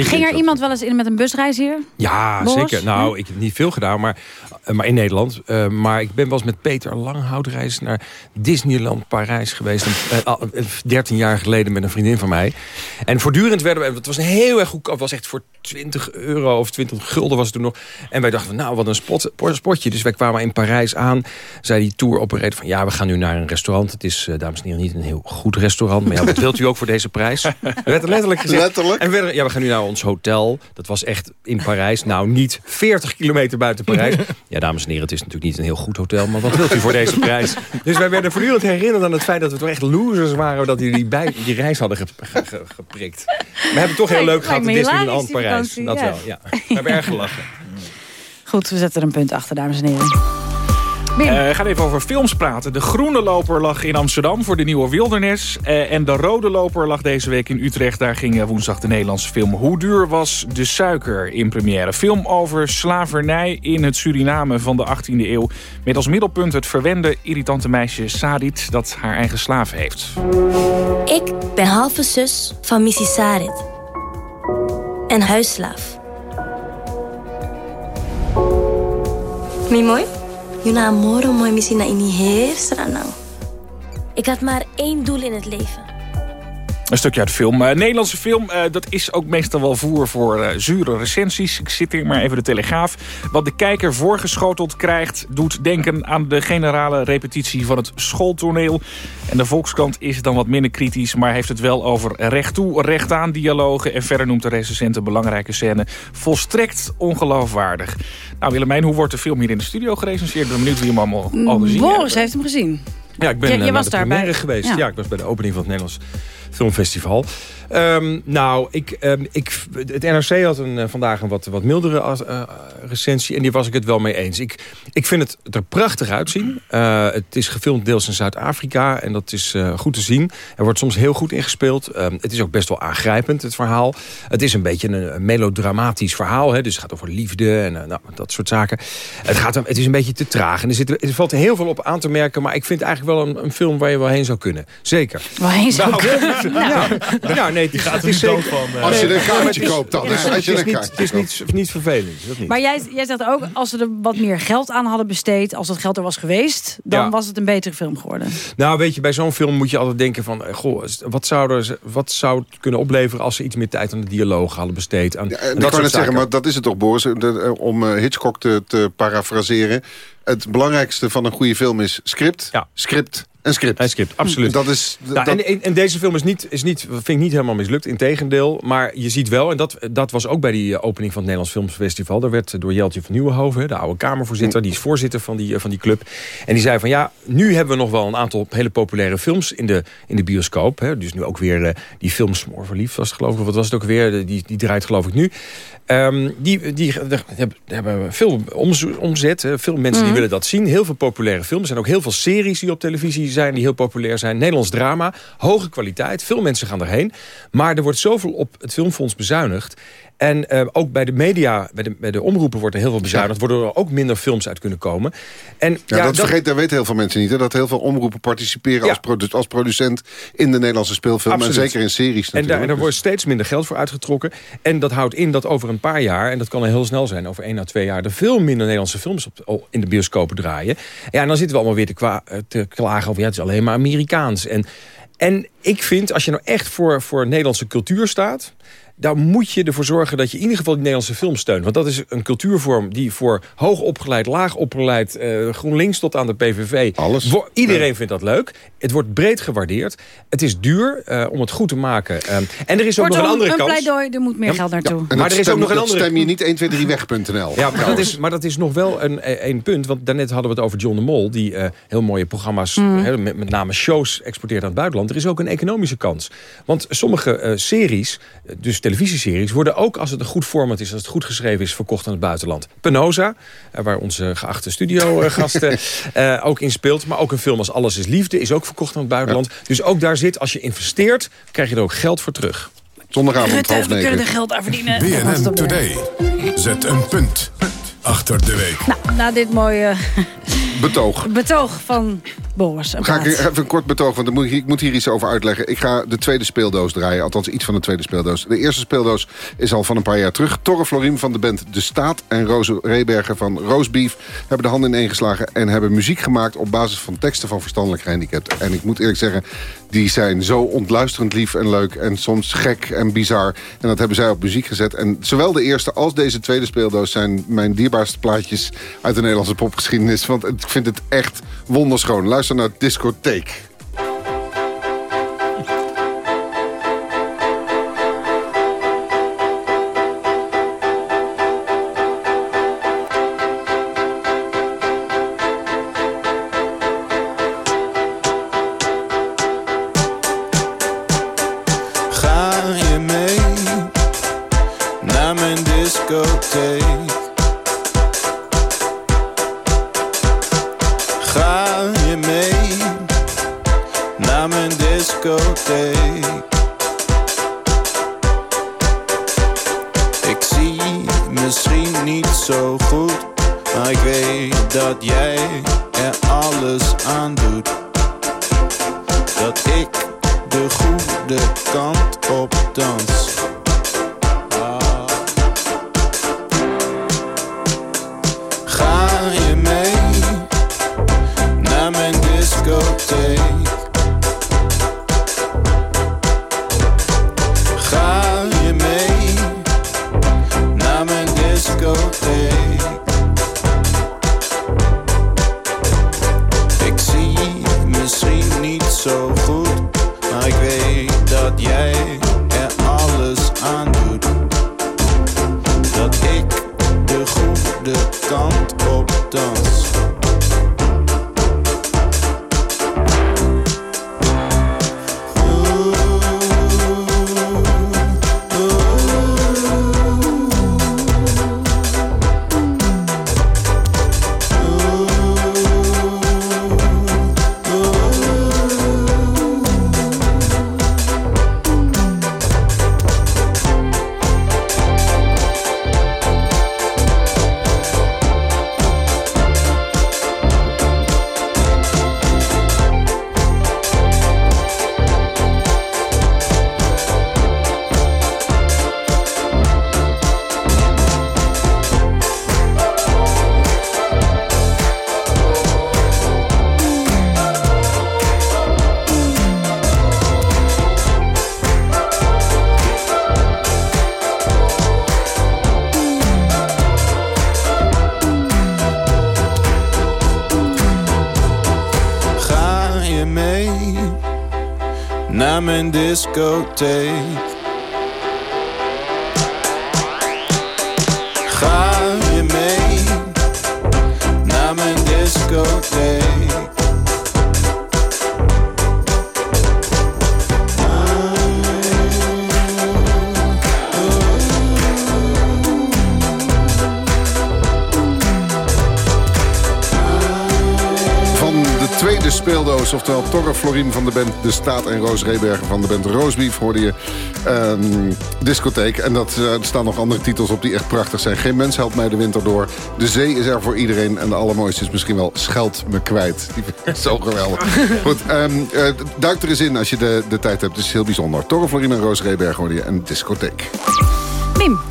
Ging er iemand wel eens in met een busreis hier? Ja, Boris? zeker. Nou, ik heb niet veel gedaan, maar, maar in Nederland. Eh, maar ik ben wel eens met Peter Langhout reis naar Disneyland Parijs geweest. Eh, al- eh, 13 jaar geleden met een vriendin van mij. En voortdurend werden we... Het was heel erg goedkoop. Het was echt voor 20 euro of 20 gulden was het toen nog. En wij dachten, van, nou, wat een spot, spotje. Dus wij kwamen in Parijs aan. Zei die tour operator van... Ja, we gaan nu naar een restaurant. Het is, eh, dames en heren, niet een heel goed restaurant. Maar ja, wat wilt u ook voor deze prijs? Er letterlijk gezegd. Letterlijk? En verder, ja, we gaan nu naar ons hotel. Dat was echt in Parijs. Nou, niet 40 kilometer buiten Parijs. Ja, dames en heren, het is natuurlijk niet een heel goed hotel. Maar wat wilt u voor deze prijs? Dus wij werden voortdurend herinnerd aan het feit dat we toch echt losers waren. Dat die, die, bij, die reis hadden ge- ge- ge- geprikt. We hebben toch heel Lijkt- leuk gehad in Disneyland Parijs. vakantie, Dat ja. wel, ja. We hebben erg gelachen. Goed, we zetten er een punt achter, dames en heren. Eh, we gaan even over films praten. De groene loper lag in Amsterdam voor de nieuwe Wilderness. Eh, en de rode loper lag deze week in Utrecht. Daar ging eh, woensdag de Nederlandse film Hoe duur was de suiker in première. Film over slavernij in het Suriname van de 18e eeuw. Met als middelpunt het verwende, irritante meisje Sadit... dat haar eigen slaaf heeft. Ik ben halve zus van Missy Sarit. En huisslaaf. Mi mooi? Yuna amoro mooi Missy na ini heer nou. Ik had maar één doel in het leven. Een stukje uit de film. Eh, Nederlandse film, eh, dat is ook meestal wel voer voor eh, zure recensies. Ik zit hier maar even de Telegraaf. Wat de kijker voorgeschoteld krijgt... doet denken aan de generale repetitie van het schooltoneel. En de Volkskrant is dan wat minder kritisch... maar heeft het wel over recht toe, recht aan dialogen... en verder noemt de recensent een belangrijke scène... volstrekt ongeloofwaardig. Nou Willemijn, hoe wordt de film hier in de studio gerecenseerd? Ik ben benieuwd wie hem allemaal al gezien heeft. Boris heeft hem gezien. Ja, ik ben Je- je naar was première geweest. Ja. Ja. ik was bij de opening van het Nederlands Filmfestival. Ehm, nou, ik, ehm, ik, het NRC had een, eh, vandaag een wat, wat mildere as- eh, recensie. En die was ik het wel mee eens. Ik, ik vind het er prachtig uitzien. Eh, het is gefilmd deels in Zuid-Afrika. En dat is goed te zien. Er wordt soms heel goed ingespeeld. Ehm, het is ook best wel aangrijpend, het verhaal. Het is een beetje een, een melodramatisch verhaal. Hè? Dus het gaat over liefde en nou, dat soort zaken. Het, gaat, het is een beetje te traag. En er, zit, er valt heel veel op aan te merken. Maar ik vind het eigenlijk wel een, een film waar je wel heen zou kunnen. Zeker. Waarheen zou Nou, kunnen? ja, ja, nee, die gaat er niet dood van, eh. Als je Nee, een kaartje het koopt dan, Het? Als het je is een niet, kaartje het is niet, niet vervelend. Dat niet. Maar jij, jij zegt ook, als ze er wat meer geld aan hadden besteed... als dat geld er was geweest, dan Ja. was het een betere film geworden. Nou, weet je, bij zo'n film moet je altijd denken van... eh, Goh, wat zou, er, wat zou het kunnen opleveren als ze iets meer tijd aan de dialoog hadden besteed? Aan, Ja, aan en ik dat kan net zeggen, maar dat is het toch, Boris? De- om eh, Hitchcock te, te parafraseren. Het belangrijkste van een goede film is script, script en script. Script, absoluut. Dat is... Nou, dat- en, deze film is niet, is niet, vind ik niet helemaal mislukt. Integendeel. Maar je ziet wel, en dat, dat was ook bij die eh, opening van het Nederlands Filmfestival. Daar werd door Jeltje van Nieuwenhoven, de oude Kamervoorzitter... die is voorzitter van die, eh, van die club. En die zei van ja, nu hebben we nog wel een aantal hele populaire films in de, in de bioscoop. Hè. Dus nu ook weer eh, die film Smoor Verliefd was het geloof ik. Wat was het ook weer? Die, die draait geloof ik nu. Ehm, die, die hebben, veel omz- omzet. Veel mensen die Mhm. willen dat zien. Heel veel populaire films. Er zijn ook heel veel series die op televisie zijn die heel populair zijn. Nederlands drama, hoge kwaliteit. Veel mensen gaan erheen. Maar er wordt zoveel op het Filmfonds bezuinigd. En eh, ook bij de media, bij de, bij de omroepen wordt er heel veel bezuinigd. Waardoor er ook minder films uit kunnen komen. En, Ja, dat, vergeet, dat weten heel veel mensen niet. Hè? Dat heel veel omroepen participeren als, produ- als producent in de Nederlandse speelfilm. Absoluut. En zeker in series En natuurlijk. daar, en daar wordt steeds minder geld voor uitgetrokken. En dat houdt in dat over een paar jaar... en dat kan heel snel zijn, over één à twee jaar... er veel minder Nederlandse films op, in de bioscopen draaien. Ja, en dan zitten we allemaal weer te, eh, te klagen over... ja, het is alleen maar Amerikaans. En, en ik vind, als je nou echt voor, voor Nederlandse cultuur staat... dan moet je ervoor zorgen dat je in ieder geval die Nederlandse film steunt. Want dat is een cultuurvorm die voor hoog opgeleid, laag opgeleid... eh, GroenLinks tot aan de PVV... Alles. Iedereen vindt dat leuk. Het wordt breed gewaardeerd. Het is duur eh, om het goed te maken. Eh, en er is ook nog een andere een kans. pleidooi, er moet meer Ja, geld naartoe. En Maar er is ook stem- nog een andere- stem je niet 123weg.nl. Ja, maar dat, is, maar dat is nog wel een, een punt. Want daarnet hadden we het over John de Mol... die eh, heel mooie programma's, Mm. hè, met, met name shows, exporteert aan het buitenland. Er is ook een economische kans. Want sommige eh, series, dus televisieseries... worden ook, als het een goed format is... als het goed geschreven is, verkocht aan het buitenland. Penosa, eh, waar onze geachte studiogasten eh ook in speelt. Maar ook een film als Alles is Liefde is ook verkocht aan het buitenland. Dus ook daar zit, als je investeert... krijg je er ook geld voor terug. Zondagavond Rutte, half we kunnen er negen. geld aan verdienen. BNN Today. Zet een punt achter de week. Nou, na dit mooie Betoog. betoog van Ga ik even een kort betoog, want moet ik, ik moet hier iets over uitleggen. Ik ga de tweede speeldoos draaien, althans iets van de tweede speeldoos. De eerste speeldoos is al van een paar jaar terug. Torre Floriem van de band De Staat en Roze Rebergen van Roosbeef... hebben de handen ineengeslagen en hebben muziek gemaakt... op basis van teksten van verstandelijk gehandicapten. En ik moet eerlijk zeggen, die zijn zo ontluisterend lief en leuk... en soms gek en bizar. En dat hebben zij op muziek gezet. En zowel de eerste als deze tweede speeldoos... zijn mijn dierbaarste plaatjes uit de Nederlandse popgeschiedenis. Want ik vind het echt wonderschoon. Luister naar Discotheek. Goed, maar ik weet dat jij er alles aan doet. Dat ik de goede kant op dans. Discotheek? Oftewel Torre Florien van de band De Staat en Roos Rebergen van de band Roosbeef hoorde je. Ehm, discotheek. En dat, eh, er staan nog andere titels op die echt prachtig zijn. Geen mens helpt mij de winter door. De zee is er voor iedereen. En de allermooiste is misschien wel Scheld me kwijt. Die zo geweldig. Ehm, eh, duik er eens in als je de, de tijd hebt. Het is heel bijzonder. Torre Florien en Roos Rebergen hoorde je. En discotheek.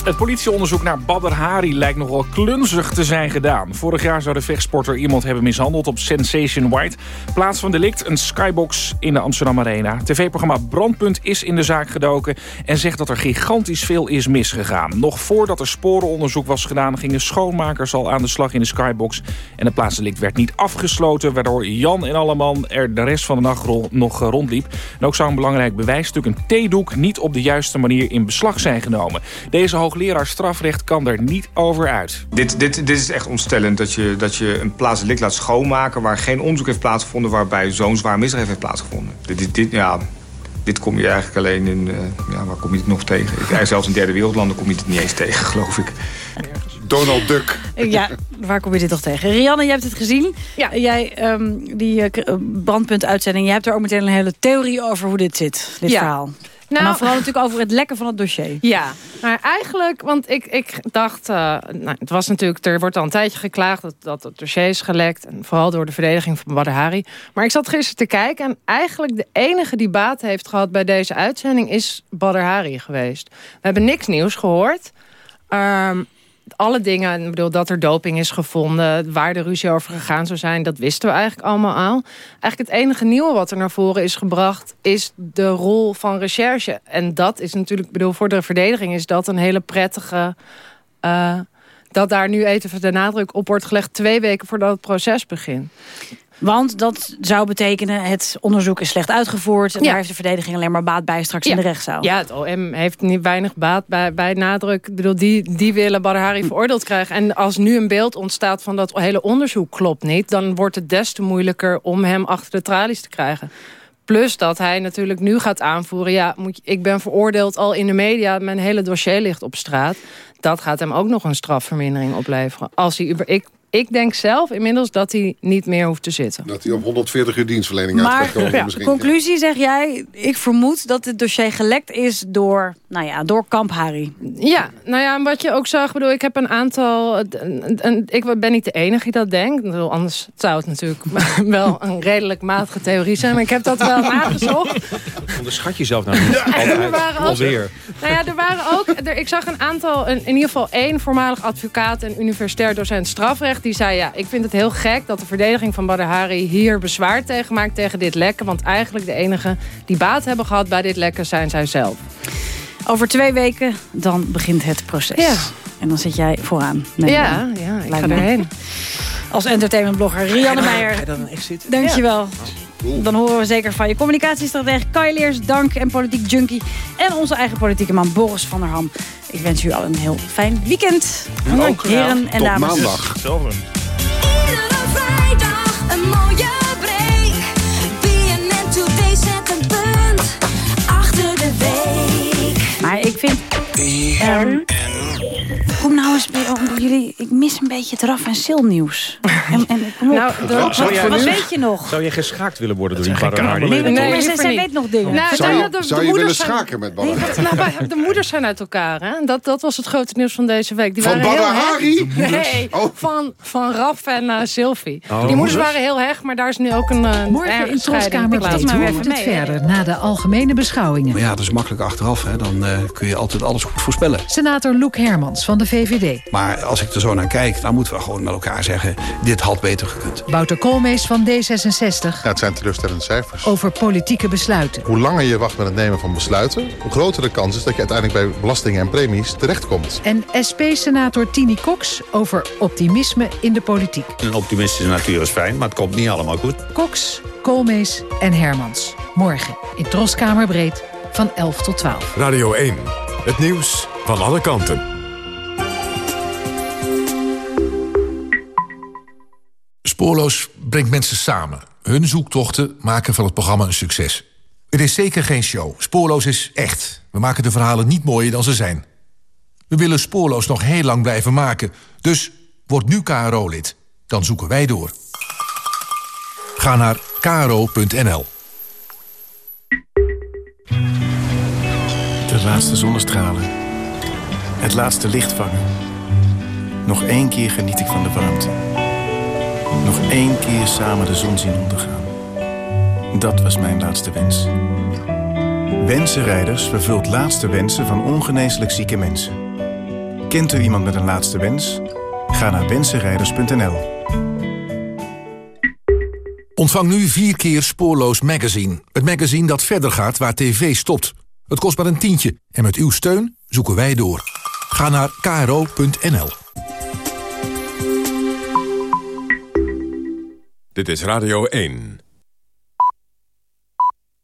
Het politieonderzoek naar Badr Hari lijkt nogal klunzig te zijn gedaan. Vorig jaar zou de vechtsporter iemand hebben mishandeld op Sensation White. Plaats van delict een skybox in de Amsterdam Arena. TV-programma Brandpunt is in de zaak gedoken... en zegt dat er gigantisch veel is misgegaan. Nog voordat er sporenonderzoek was gedaan... gingen schoonmakers al aan de slag in de skybox... en het plaatsdelict werd niet afgesloten... waardoor Jan en Alleman er de rest van de nacht nog rondliep. En ook zou een belangrijk bewijsstuk, een theedoek... niet op de juiste manier in beslag zijn genomen. Deze hoogleraar strafrecht kan er niet over uit. Dit, dit, dit is echt ontstellend dat je, dat je een plaatselijk laat schoonmaken... waar geen onderzoek heeft plaatsgevonden... waarbij zo'n zwaar misdrijf heeft plaatsgevonden. Dit, dit, dit, ja, dit kom je eigenlijk alleen in... eh, ja, waar kom je het nog tegen? Ik, eigenlijk zelfs in derde wereldlanden kom je het niet eens tegen, geloof ik. Donald Duck. Ja, waar kom je dit toch tegen? Rianne, jij hebt het gezien. Ja. Jij, ehm, die eh, eh, brandpuntuitzending, jij hebt er ook meteen een hele theorie over hoe dit zit, dit Ja. verhaal. Nou- vooral natuurlijk over het lekken van het dossier. Ja, maar eigenlijk, want ik, ik dacht, eh, nou, het was natuurlijk, er wordt al een tijdje geklaagd dat, dat het dossier is gelekt. En vooral door de verdediging van Badr Hari. Maar ik zat gisteren te kijken en eigenlijk de enige die baat heeft gehad bij deze uitzending is Badr Hari geweest. We hebben niks nieuws gehoord. Ehm, alle dingen, ik bedoel, dat er doping is gevonden, waar de ruzie over gegaan zou zijn, dat wisten we eigenlijk allemaal al. Eigenlijk het enige nieuwe wat er naar voren is gebracht, is de rol van recherche. En dat is natuurlijk, bedoel, voor de verdediging is dat een hele prettige. eh, dat daar nu even de nadruk op wordt gelegd twee weken voordat het proces begint. Want dat zou betekenen, het onderzoek is slecht uitgevoerd... en Ja. daar heeft de verdediging alleen maar baat bij straks in de rechtszaal. Ja, het OM heeft niet weinig baat bij, bij nadruk. Ik bedoel, die, die willen Badr Hari veroordeeld krijgen. En als nu een beeld ontstaat van dat hele onderzoek klopt niet... dan wordt het des te moeilijker om hem achter de tralies te krijgen. Plus dat hij natuurlijk nu gaat aanvoeren... ja, moet je, ik ben veroordeeld al in de media, mijn hele dossier ligt op straat. Dat gaat hem ook nog een strafvermindering opleveren. Als hij, uber- ik, ik denk zelf inmiddels dat hij niet meer hoeft te zitten. Dat hij op 140 uur dienstverlening Maar gaat komen ja, misschien. conclusie zeg jij, ik vermoed dat het dossier gelekt is door, nou ja, door Kamp Hari. Ja, nou ja, en wat je ook zag, bedoel, ik heb een aantal. en- en Ik ben niet de enige die dat denkt. Bedoel, anders zou het natuurlijk wel een redelijk matige theorie zijn. Maar ik heb dat wel nagezocht. Onderschat jezelf nou niet. er Altijd. waren ook- Alweer. Nou ja, er waren ook. Er, ik zag een aantal, een, in ieder geval één voormalig advocaat en universitair docent strafrecht. Die zei: Ja, ik vind het heel gek dat de verdediging van Badr Hari hier bezwaar tegen maakt tegen dit lekken. Want eigenlijk de enige die baat hebben gehad bij dit lekken zijn zij zelf. Over twee weken, dan begint het proces. Ja. En dan zit jij vooraan. Nee, ja, ja, ik ga erheen. Als entertainmentblogger Rianne Meijer. Ga je dan? Dankjewel. Dan horen we zeker van je communicatiestratege Kai Leers, dank en politiek junkie. En onze eigen politieke man Boris van der Ham. Ik wens u al een heel fijn weekend. Ook, Heren en Tot dames. maandag. Hetzelfde. Vrijdag een mooie break. BNN Today zet een punt achter de week. Maar ik vind... kom nou eens bij jullie. Ik mis een beetje het Raf en Sil nieuws. En, en, kom op. Nou, wat, weet je nog? Zou jij geschaakt willen worden door die? Kamerleden. Nee, Nee, maar zij, weet nog dingen. Nou, Zou je, de- zou je willen zijn- schaken met Nee, wat- nou, de moeders zijn uit elkaar, hè? Dat, dat was het grote nieuws van deze week. Die Van. Hari? Nee, Oh. van, van Raf en Sylvie. Oh. die moeders waren heel hecht, maar daar is nu ook een uh, Morgen in Troskamer maar moet het verder na de algemene beschouwingen? Maar ja, dat is makkelijk achteraf. Hè. Dan eh, kun je altijd alles goed voorspellen. Senator Loek Hermans van de VVD. Maar als ik er zo naar kijk, dan moeten we gewoon met elkaar zeggen... dit had beter gekund. Wouter Koolmees van D66 Ja, het zijn teleurstellende cijfers. over politieke besluiten. Hoe langer je wacht met het nemen van besluiten... hoe groter de kans is dat je uiteindelijk bij belastingen en premies terechtkomt. En SP-senator Tini Cox over optimisme in de politiek. Een optimistische natuur is fijn, maar het komt niet allemaal goed. Cox, Koolmees en Hermans. Morgen in Troskamer Breed van 11 tot 12. Radio 1. Het nieuws van alle kanten. Spoorloos brengt mensen samen. Hun zoektochten maken van het programma een succes. Het is zeker geen show. Spoorloos is echt. We maken de verhalen niet mooier dan ze zijn. We willen Spoorloos nog heel lang blijven maken. Dus word nu KRO-lid. Dan zoeken wij door. Ga naar kro.nl. De laatste zonnestralen. Het laatste licht vangen. Nog één keer geniet ik van de warmte. Nog één keer samen de zon zien ondergaan. Dat was mijn laatste wens. Wensenrijders vervult laatste wensen van ongeneeslijk zieke mensen. Kent u iemand met een laatste wens? Ga naar wensenrijders.nl. Ontvang nu vier keer Spoorloos Magazine. Het magazine dat verder gaat waar tv stopt. Het kost maar een tientje en met uw steun zoeken wij door. Ga naar kro.nl. Dit is Radio 1.